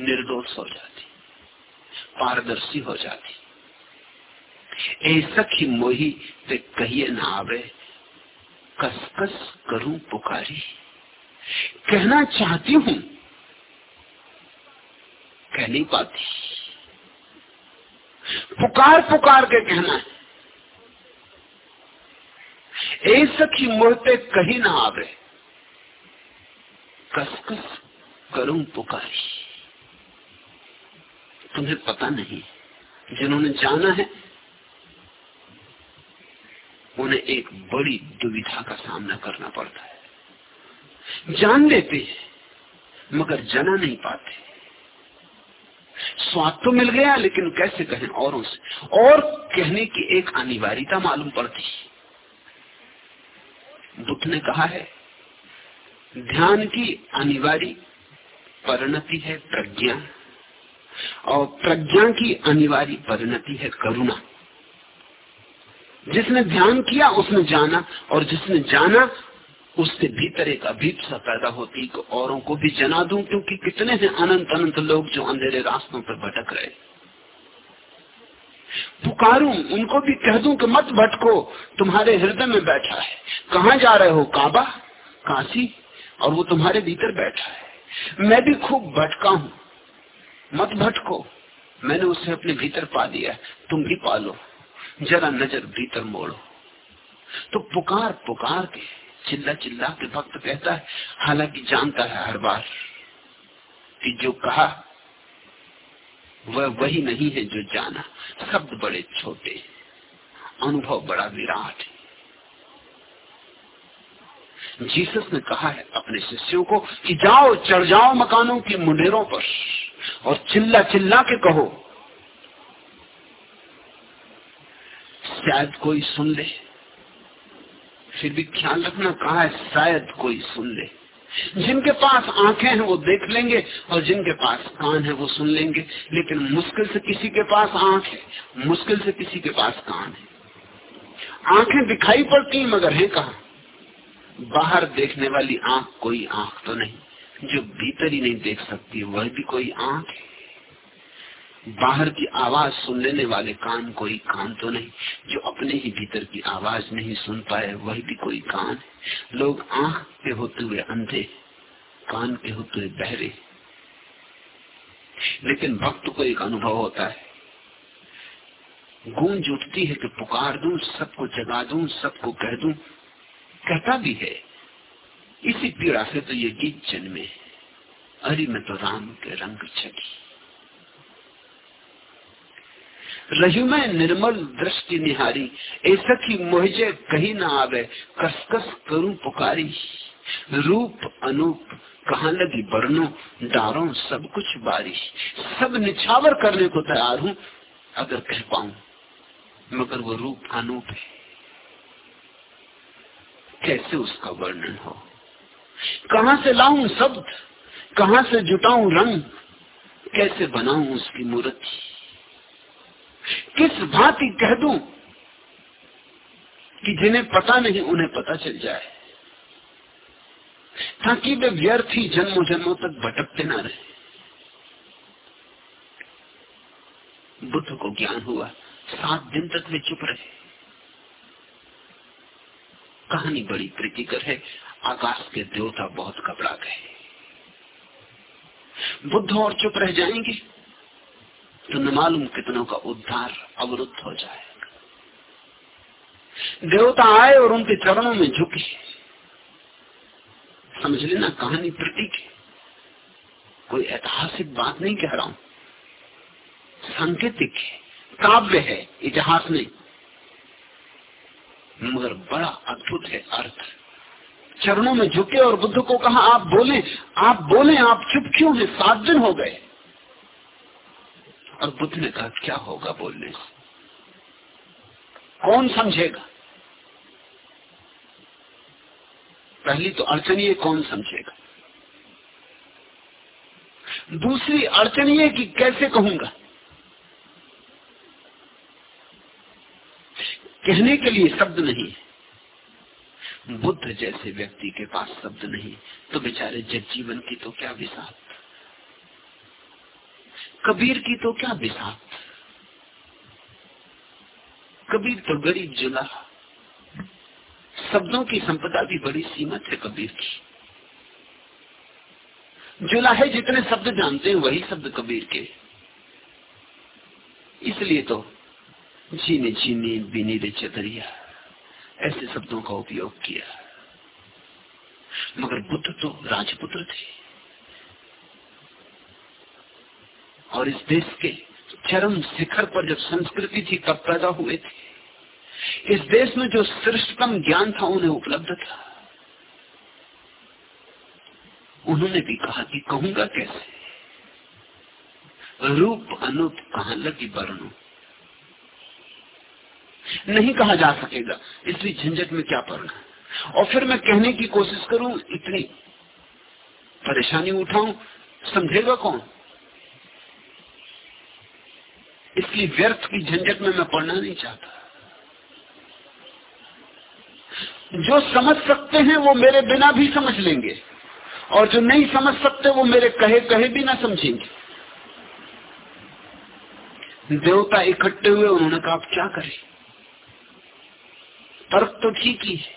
निर्दोष हो जाती। पारदर्शी हो जाती। ऐसा ही मोही ते कहिए ना आवे, कसकस करूँ पुकारी। कहना चाहती हूँ, कह नहीं पाती। पुकार पुकार के कहना है। ए सखी मोहते कहीं ना आवे, कसकस करूँ पुकारी। तुम्हें पता नहीं। जिन्होंने जाना है, उन्हें एक बड़ी दुविधा का सामना करना पड़ता है। जान लेते हैं, मगर जना नहीं पाते। स्वाद तो मिल गया, लेकिन कैसे कहें औरों से? और कहने की एक अनिवार्यता मालूम पड़ती। बुद्ध ने कहा है, ध्यान की अनिवार्य परिणति है प्रज्ञा। और प्रज्ञा की अनिवार्य परिणति है करुणा। जिसने ध्यान किया, उसने जाना, और जिसने जाना, उसके भीतर एक अभीपसा पैदा होती कि औरों को भी जना दूँ, क्योंकि कितने हैं अनंत अनंत लोग जो अंधेरे रास्तों पर भटक रहे पुकारूं, उनको भी कह दूँ कि मत भटको, तुम्हारे हृदय में बैठा है। कहा जा रहे हो, काबा, काशी? और वो तुम्हारे भीतर बैठा है। मैं भी खूब भटका हूँ। मत भटको। मैंने उसे अपने भीतर पा लिया तुम भी पालो। जरा नज़र भीतर मोड़ो। तो पुकार पुकार के चिल्ला चिल्ला के भक्त कहता है, हालाँकि जानता है हर बार कि जो कहा, वह वही नहीं है जो जाना। शब्द बड़े छोटे अनुभव बड़ा विराट जीसस ने कहा है अपने शिष्यों को कि जाओ, चढ़ जाओ मकानों की मुंडेरों पर। और चिल्ला चिल्ला के कहो। शायद कोई सुन ले। फिर भी ख्याल रखना कहा है, शायद कोई सुन ले। जिनके पास आँखें हैं वो देख लेंगे, और जिनके पास कान है वो सुन लेंगे। लेकिन मुश्किल से किसी के पास आँख है, मुश्किल से किसी के पास कान है। आँखें दिखाई पड़ती, मगर है कहा? बाहर देखने वाली आँख, कोई आँख तो नहीं। जो भीतर ही नहीं देख सकती, वह भी कोई आँख। है बाहर की आवाज़ सुन लेने वाले कान कोई कान तो नहीं, जो अपने ही भीतर की आवाज़ नहीं सुन पाए, वही भी कोई कान है। लोग आँख के होते हुए अंधे, कान के होते हुए बहरे। लेकिन भक्त को एक अनुभव होता है। गूंज उठती है कि पुकार दूँ, सबको जगा दूँ, सबको कह दूँ। कहता भी है इसी पीड़ा से तो ये गीत जन्मे। अरे मैं तो राम के रंग चढ़ी। रही मैं निर्मल दृष्टि निहारी, ऐसा की मोहजे कहीं ना आवे, कसकस करूँ पुकारी। रूप अनूप, कहा लगी बरनो, डारों सब कुछ बारी। सब निछावर करने को तैयार हूँ, अगर कह पाऊँ, मगर वो रूप अनूप है। कैसे उसका वर्णन हो? कहा से लाऊं शब्द? कहा से जुटाऊं रंग? कैसे बनाऊँ उसकी मूर्ति? किस भांति कह दूँ कि जिन्हें पता नहीं उन्हें पता चल जाए? ताकि वे व्यर्थ ही जन्मों जन्मों तक भटकते ना रहे। बुद्ध को ज्ञान हुआ, सात दिन तक वे चुप रहे। कहानी बड़ी प्रीतिकर है। आकाश के देवता बहुत घबरा गए। बुद्ध और चुप रह जाएँगे तो न मालूम कितनों का उद्धार अवरुद्ध हो जाएगा। देवता आए और उनके चरणों में झुके। समझ लेना कहानी प्रतीक कोई ऐतिहासिक बात नहीं कह रहा हूँ। सांकेतिक है, काव्य है, इतिहास नहीं। मगर बड़ा अद्भुत है अर्थ। चरणों में झुके और बुद्ध को कहा, आप बोले आप बोले, आप चुप क्यों हैं? सात दिन हो गए। और बुद्ध ने कहा, क्या होगा बोलने से? कौन समझेगा? पहली तो अड़चन ये कौन समझेगा? दूसरी अड़चन ये कि कैसे कहूँगा? कहने के लिए शब्द नहीं बुद्ध जैसे व्यक्ति के पास शब्द नहीं तो बेचारे जगजीवन की तो क्या विषाद कबीर की तो क्या विषाद कबीर तो गरीब जुला। शब्दों की संपदा भी बड़ी सीमित है कबीर की। जुला है जितने शब्द जानते हैं, वही शब्द कबीर के। इसलिए तो जीने जीने बीनी रे चतरिया ऐसे शब्दों का उपयोग किया। मगर बुद्ध तो राजपुत्र थे। और इस देश के चरम शिखर पर जब संस्कृति थी, तब पैदा हुए थे। इस देश में जो श्रेष्ठतम ज्ञान था, उन्हें उपलब्ध था। उन्होंने भी कहा कि कहूँगा कैसे? रूप अनूप कहा लगी वर्णों नहीं कहा जा सकेगा। इसलिए झंझट में क्या पड़ना और फिर मैं कहने की कोशिश करूँ, इतनी परेशानी उठाऊं, समझेगा कौन? इसलिए व्यर्थ की झंझट में मैं पढ़ना नहीं चाहता। जो समझ सकते हैं, वो मेरे बिना भी समझ लेंगे। और जो नहीं समझ सकते, वो मेरे कहे कहे भी ना समझेंगे। देवता इकट्ठे हुए, उन्होंने कहा, आप क्या करें? तर्क तो ठीक ही है,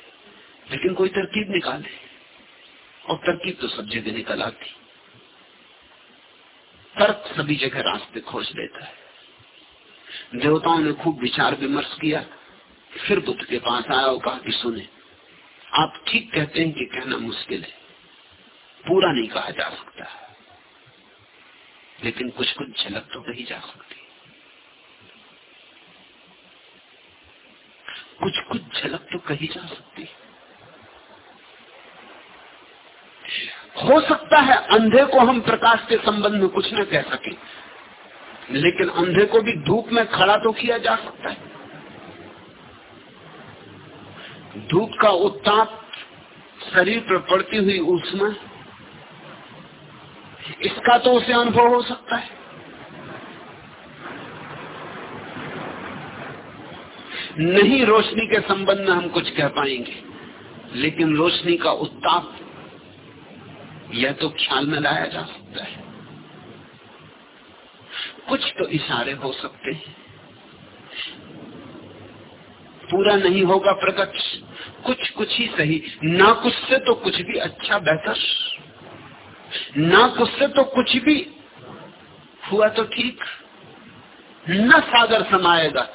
लेकिन कोई तरकीब निकाले। और तरकीब तो सब जगह निकल आती। तर्क सभी जगह रास्ते खोज लेता है। देवताओं ने खूब विचार विमर्श किया। फिर बुद्ध के पास आया और कहा कि सुने, आप ठीक कहते हैं कि कहना मुश्किल है। पूरा नहीं कहा जा सकता। लेकिन कुछ कुछ झलक तो कही जा सकती कुछ कुछ झलक तो कही जा सकती हो। सकता है अंधे को हम प्रकाश के संबंध में कुछ न कह सके, लेकिन अंधे को भी धूप में खड़ा तो किया जा सकता है। धूप का उत्ताप शरीर पर पड़ती हुई उष्मा इसका तो उसे अनुभव हो सकता है। नहीं रोशनी के संबंध में हम कुछ कह पाएँगे। लेकिन रोशनी का उत्ताप यह तो ख्याल में लाया जा सकता है। कुछ तो इशारे हो सकते हैं। पूरा नहीं होगा प्रकट। कुछ कुछ ही सही। ना कुछ से तो कुछ भी अच्छा बेहतर। ना कुछ से तो कुछ भी हुआ तो ठीक। न सागर समाएगा।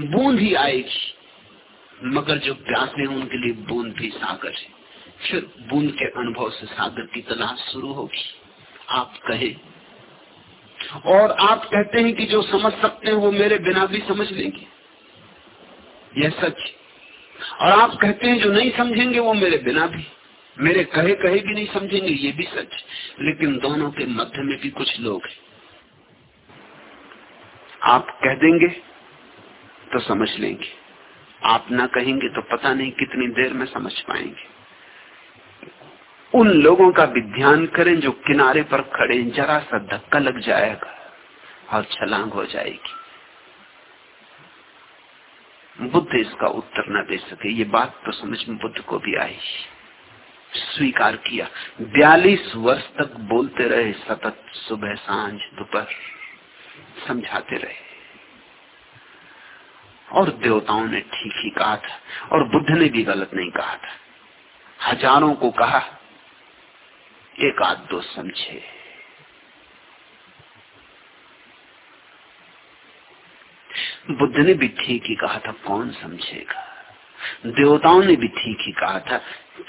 बूंद ही आएगी। मगर जो प्यासे हैं उनके लिए बूंद भी सागर है, फिर बूंद के अनुभव से सागर की तलाश शुरू होगी। आप कहें, और आप कहते हैं कि जो समझ सकते हैं वो मेरे बिना भी समझ लेंगे। यह सच और आप कहते हैं जो नहीं समझेंगे वो मेरे बिना भी। मेरे कहे कहे भी नहीं समझेंगे, ये भी सच लेकिन दोनों के मध्य में भी कुछ लोग हैं। आप कह देंगे तो समझ लेंगे। आप ना कहेंगे तो पता नहीं कितनी देर में समझ पाएँगे। उन लोगों का भी ध्यान करें जो किनारे पर खड़े जरा सा धक्का लग जाएगा और छलांग हो जाएगी। बुद्ध इसका उत्तर न दे सके। ये बात तो समझ में बुद्ध को भी आई। स्वीकार किया। बयालीस वर्ष तक बोलते रहे, सतत सुबह, साँझ, दोपहर, समझाते रहे। और देवताओं ने ठीक ही कहा था, और बुद्ध ने भी गलत नहीं कहा था। हज़ारों को कहा, एक आध दो समझे। बुद्ध ने भी ठीक ही कहा था, कौन समझेगा? देवताओं ने भी ठीक ही कहा था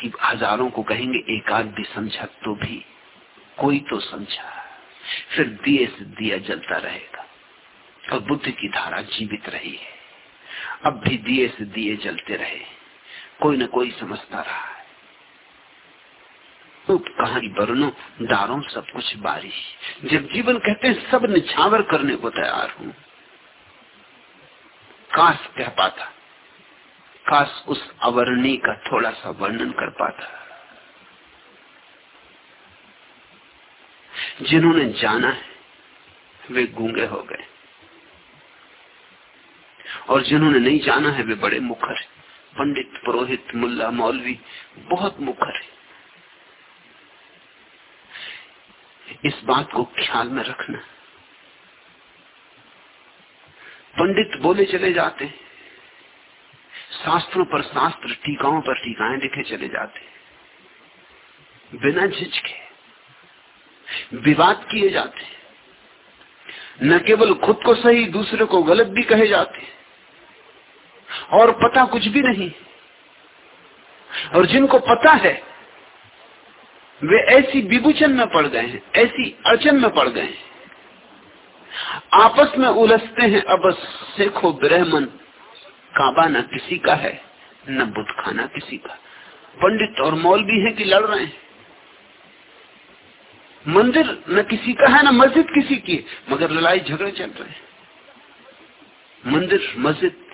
कि हज़ारों को कहेंगे, एक आध भी समझा तो भी, कोई तो समझा। फिर दिए से दिया जलता रहेगा, और बुद्ध की धारा जीवित रही है। अब भी दिए से दिए जलते रहे। कोई ना कोई समझता रहा है। कहानी बरनो दारों सब कुछ बारिश जब जीवन कहते हैं, सब निछावर करने को तैयार हूँ। काश कह पाता। काश उस अवर्णी का थोड़ा सा वर्णन कर पाता। जिन्होंने जाना है, वे गूँगे हो गए। और जिन्होंने नहीं जाना है वे बड़े मुखर है। पंडित, पुरोहित, मुल्ला, मौलवी, बहुत मुखर है। इस बात को ख्याल में रखना। पंडित बोले चले जाते शास्त्रों पर शास्त्र, टीकाओं पर टीकाएँ लिखे चले जाते बिना झिझके विवाद किए जाते न केवल खुद को सही, दूसरे को गलत भी कहे जाते और पता कुछ भी नहीं। और जिनको पता है, वे ऐसी विभूचन में पड़ गए हैं, ऐसी अड़चन में पड़ गए हैं। आपस में उलझते हैं, अब सेखो ब्रह्मन, काबा न किसी का है, न बुद्ध खाना किसी का। पंडित और मौल भी है कि लड़ रहे हैं। मंदिर न किसी का है, न मस्जिद किसी की मगर लड़ाई झगड़े चल रहे हैं। मंदिर, मस्जिद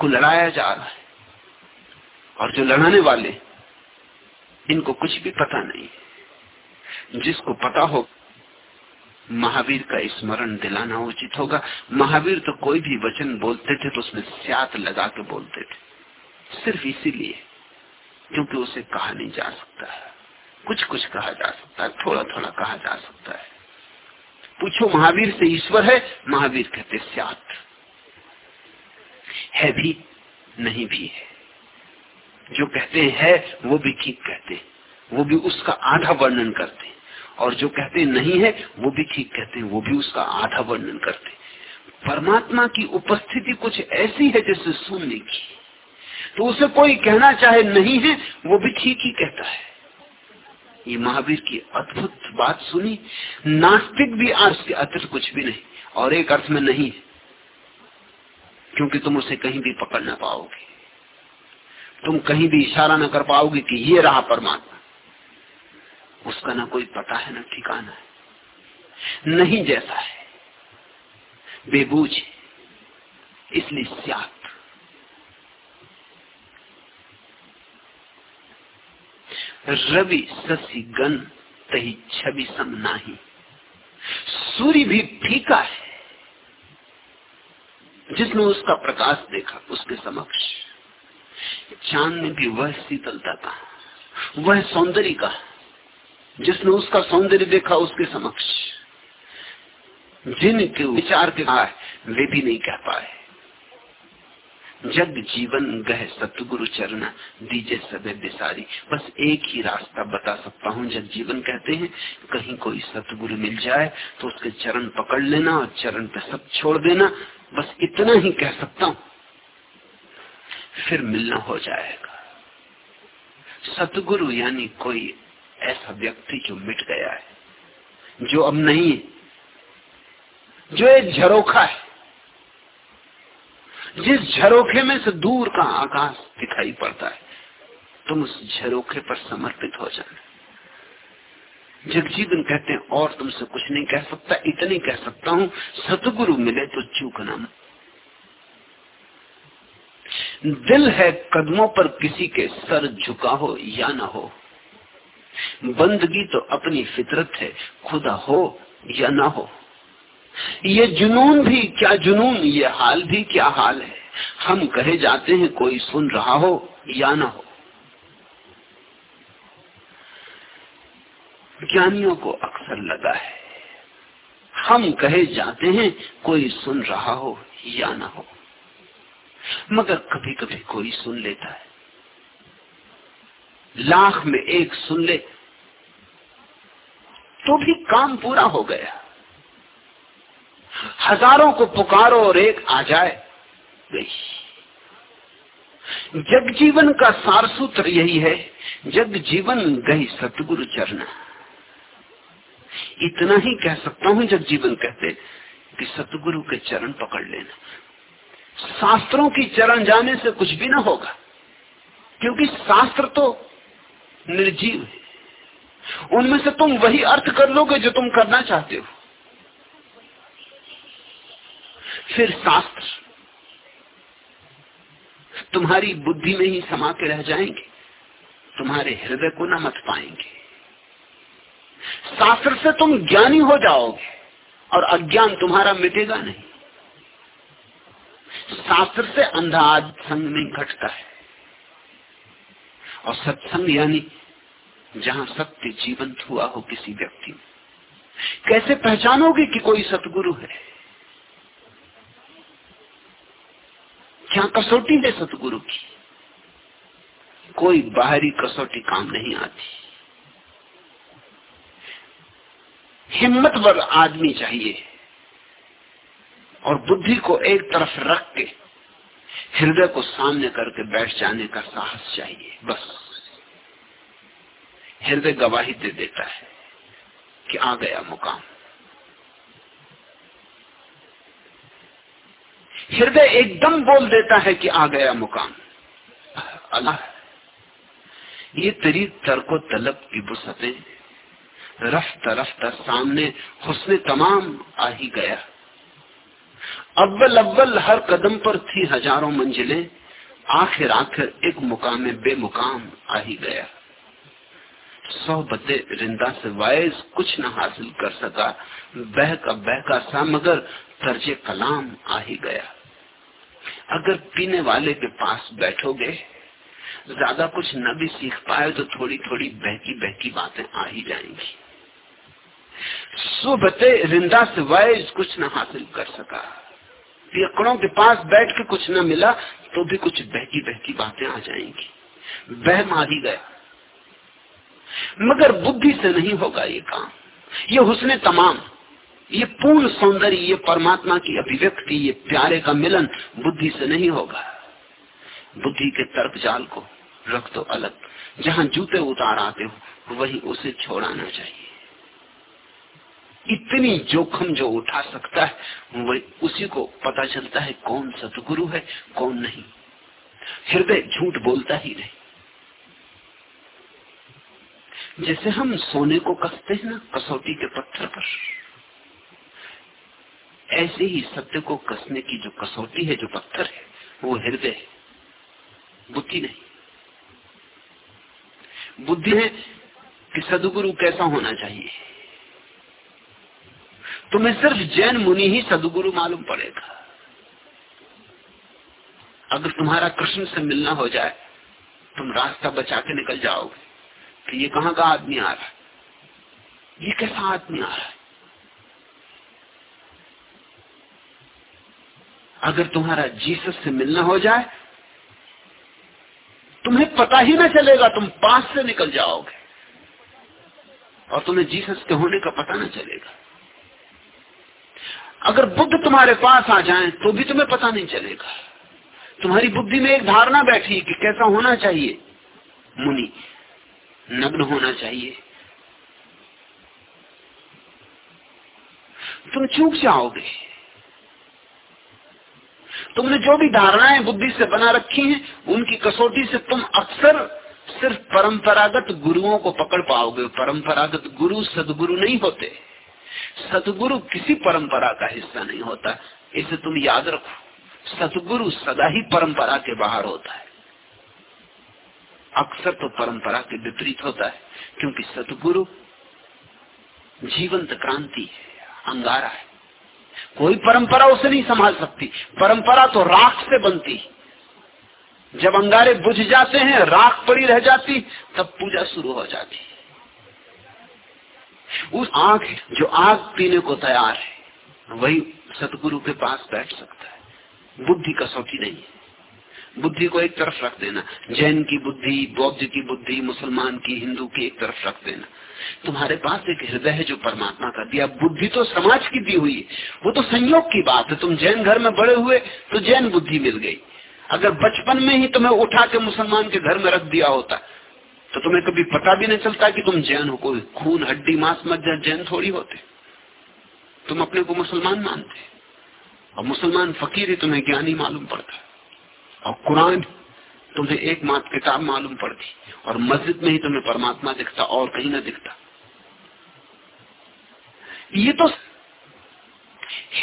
को लड़ाया जा रहा है। और जो लड़ाने वाले, इनको कुछ भी पता नहीं जिसको पता हो, महावीर का स्मरण दिलाना उचित होगा। महावीर तो कोई भी वचन बोलते थे तो उसमें स्यात लगा के बोलते थे। सिर्फ़ इसीलिए, क्योंकि उसे कहा नहीं जा सकता है। कुछ कुछ कहा जा सकता है थोड़ा थोड़ा कहा जा सकता है। पूछो, महावीर से ईश्वर है? महावीर कहते, स्यात। है भी, नहीं भी है। जो कहते हैं, वो भी ठीक कहते वो भी उसका आधा वर्णन करते और जो कहते नहीं है, वो भी ठीक कहते हैं। वो भी उसका आधा वर्णन करते परमात्मा की उपस्थिति कुछ ऐसी है जैसे सुनने की तो उसे कोई कहना चाहे नहीं है, वो भी ठीक ही कहता है। ये महावीर की अद्भुत बात सुनी। नास्तिक भी आज के अतिरिक्त कुछ भी नहीं। और एक अर्थ में नहीं है। क्योंकि तुम उसे कहीं भी पकड़ ना पाओगे। तुम कहीं भी इशारा ना कर पाओगे कि ये रहा परमात्मा। उसका ना कोई पता है, ना ठिकाना है। नहीं जैसा है। बेबूझ इसलिए स्यात। रवि शशि गन तही छवि सम नाही। सूर्य भी फीका है। जिसने उसका प्रकाश देखा, उसके समक्ष। चाँद में भी वह शीतलता का, वह सौंदर्य का, जिसने उसका सौंदर्य देखा, उसके समक्ष। जिनके विचार के कहा वे भी नहीं कह पाए। जग जीवन गह सतगुरु चरण, दीजे सबे बिसारी। बस एक ही रास्ता बता सकता हूँ जब जीवन कहते हैं, कहीं कोई सतगुरु मिल जाए तो उसके चरण पकड़ लेना और चरण पे सब छोड़ देना। बस इतना ही कह सकता हूँ। फिर मिलना हो जाएगा। सतगुरु यानी कोई ऐसा व्यक्ति जो मिट गया है, जो अब नहीं है, जो एक झरोखा है। जिस झरोखे में से दूर का आकाश दिखाई पड़ता है, तुम उस झरोखे पर समर्पित हो जाना। जगजीवन कहते हैं, और तुमसे कुछ नहीं कह सकता, इतनी कह सकता हूँ, सतगुरु मिले तो चूकना दिल है कदमों पर किसी के सर झुका हो या ना हो। बंदगी तो अपनी फितरत है, खुदा हो या ना हो। ये जुनून भी क्या जुनून? ये हाल भी क्या हाल है? हम कहे जाते हैं, कोई सुन रहा हो या ना हो। ज्ञानियों को अक्सर लगा है, हम कहे जाते हैं, कोई सुन रहा हो या ना हो। मगर कभी कभी कोई सुन लेता है। लाख में एक सुन ले तो भी काम पूरा हो गया। हज़ारों को पुकारो और एक आ जाए। गई जग जीवन का सार सूत्र यही है, जग जीवन गई सतगुरु चरण इतना ही कह सकता हूँ जग जीवन कहते, कि सतगुरु के चरण पकड़ लेना। शास्त्रों की चरण जाने से कुछ भी ना होगा, क्योंकि शास्त्र तो निर्जीव है। उनमें से तुम वही अर्थ कर लोगे जो तुम करना चाहते हो। फिर शास्त्र। तुम्हारी बुद्धि में ही समा के रह जाएँगे। तुम्हारे हृदय को न मत पाएँगे। शास्त्र से तुम ज्ञानी हो जाओगे और अज्ञान तुम्हारा मिटेगा नहीं। शास्त्र से अंधा संग नहीं घटता है। और सत्संग यानी जहाँ सत्य जीवंत हुआ हो किसी व्यक्ति में। कैसे पहचानोगे कि कोई सतगुरु है? क्या कसौटी है सतगुरु की। कोई बाहरी कसौटी काम नहीं आती। हिम्मतवर आदमी चाहिए और बुद्धि को एक तरफ़ रख के हृदय को सामने करके बैठ जाने का साहस चाहिए, बस। हृदय गवाही दे देता है कि आ गया मुकाम। हृदय एकदम बोल देता है कि आ गया मुकाम। अल्लाह, ये तेरी तरको तलब की बुसतें रफ्ता रफ्ता सामने, हुसने तमाम आ ही गया। अव्वल अव्वल हर कदम पर थी हज़ारों मंजिलें, आखिर आखिर एक मुकाम बेमुकाम आ ही गया। सौ बते रिंदा से वायस कुछ न हासिल कर सका बह का बह का सा, मगर तर्जे कलाम आ ही गया। अगर पीने वाले के पास बैठोगे, ज़्यादा कुछ न भी सीख पाए तो थोड़ी थोड़ी बहकी बहकी बातें आ ही जाएँगी। सुबते रिंदा से वायस कुछ न हासिल कर सका। पियकड़ों के पास बैठ के कुछ न मिला तो भी कुछ बहकी बहकी बातें आ जाएँगी। बह मारी गया। मगर बुद्धि से नहीं होगा ये काम। ये हुसने तमाम। ये पूर्ण सौंदर्य, ये परमात्मा की अभिव्यक्ति, ये प्यारे का मिलन बुद्धि से नहीं होगा। बुद्धि के तर्क जाल को रख दो अलग। जहाँ जूते उतार आते हो, वही उसे छोड़ाना चाहिए। इतनी जोखम जो उठा सकता है वही उसी को पता चलता है कौन सतगुरु है, कौन नहीं। हृदय झूठ बोलता ही नहीं। जैसे हम सोने को कसते हैं ना, कसौटी के पत्थर पर। ऐसे ही सत्य को कसने की जो कसौटी है, जो पत्थर है, वो हृदय है। बुद्धि नहीं। बुद्धि है कि सदगुरु कैसा होना चाहिए। तुम्हें सिर्फ़ जैन मुनि ही सदगुरु मालूम पड़ेगा। अगर तुम्हारा कृष्ण से मिलना हो जाए, तुम रास्ता बचा के निकल जाओगे तो ये कहाँ का आदमी आ रहा है? ये कैसा आदमी आ रहा है? अगर तुम्हारा जीसस से मिलना हो जाए, तुम्हें पता ही ना चलेगा तुम पास से निकल जाओगे। और तुम्हें जीसस के होने का पता ना चलेगा। अगर बुद्ध तुम्हारे पास आ जाए तो भी तुम्हें पता नहीं चलेगा। तुम्हारी बुद्धि में एक धारणा बैठी कि कैसा होना चाहिए। मुनि, नग्न होना चाहिए। तुम चूक जाओगे। तुमने जो भी धारणाएँ बुद्धि से बना रखी हैं, उनकी कसौटी से तुम अक्सर सिर्फ़ परंपरागत गुरुओं को पकड़ पाओगे। परंपरागत गुरु सदगुरु नहीं होते। सतगुरु किसी परंपरा का हिस्सा नहीं होता। इसे तुम याद रखो। सतगुरु सदा ही परंपरा के बाहर होता है। अक्सर तो परंपरा के विपरीत होता है, क्योंकि सतगुरु जीवंत क्रांति है, अंगारा है। कोई परंपरा उसे नहीं संभाल सकती। परंपरा तो राख से बनती। जब अंगारे बुझ जाते हैं, राख पड़ी रह जाती, तब पूजा शुरू हो जाती। उस आग, जो आग पीने को तैयार है, वही सतगुरु के पास बैठ सकता है। बुद्धि कसौटी नहीं है। बुद्धि को एक तरफ़ रख देना। जैन की बुद्धि, बौद्ध की बुद्धि, मुसलमान की, हिंदू की एक तरफ़ रख देना। तुम्हारे पास एक हृदय है जो परमात्मा का दिया। बुद्धि तो समाज की दी हुई है। वो तो संयोग की बात है। तुम जैन घर में बड़े हुए तो जैन बुद्धि मिल गई। अगर बचपन में ही तुम्हें उठा के मुसलमान के घर में रख दिया होता तो तुम्हें कभी पता भी नहीं चलता कि तुम जैन हो। कोई खून, हड्डी, मांस, मज्जा, जैन थोड़ी होते। तुम अपने को मुसलमान मानते। और मुसलमान फकीर ही तुम्हें ज्ञानी मालूम पड़ता। और कुरान तुम्हें एक मात किताब मालूम पड़ती, और मस्जिद में ही तुम्हें परमात्मा दिखता और कहीं ना दिखता। ये तो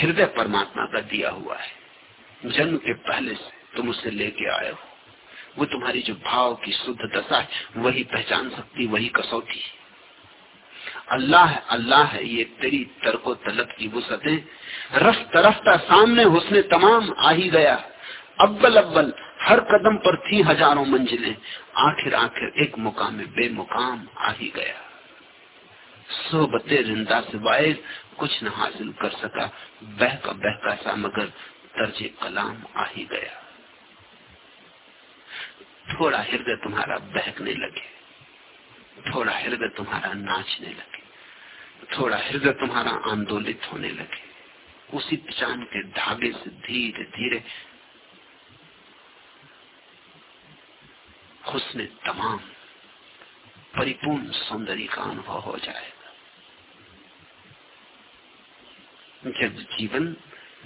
हृदय परमात्मा का दिया हुआ है। जन्म के पहले से तुम उसे लेके आए हो। वो तुम्हारी जो भाव की शुद्ध दशा है, वही पहचान सकती, वही कसौटी। अल्लाह है अल्लाह है, ये तेरी तरको तलब की वसतें। रफ्ता रफ्ता सामने हुसने तमाम आ ही गया। अव्वल अव्वल, हर कदम पर थी हज़ारों मंजिलें। आखिर आखिर एक मुकाम में बेमुकाम आ ही गया। सोबते रिंदा सिवाय कुछ न हासिल कर सका। बहका बहका सा मगर तर्जे कलाम आ ही गया। थोड़ा हृदय तुम्हारा बहकने लगे। थोड़ा हृदय तुम्हारा नाचने लगे। थोड़ा हृदय तुम्हारा आंदोलित होने लगे। उसी पहचान के धागे से धीरे धीरे हुस्न तमाम, परिपूर्ण सौंदर्य का अनुभव हो जाएगा जब जीवन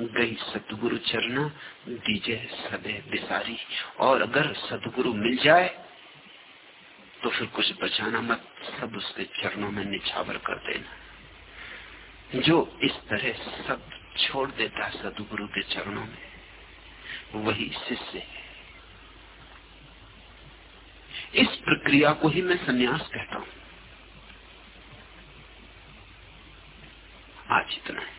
गई सतगुरु चरना दीजे सदे बिसारी। और अगर सतगुरु मिल जाए तो फिर कुछ बचाना मत, सब उसके चरणों में निछावर कर देना। जो इस तरह सब छोड़ देता सदगुरु के चरणों में, वही शिष्य है। इस प्रक्रिया को ही मैं सन्यास कहता हूँ। आज इतना है।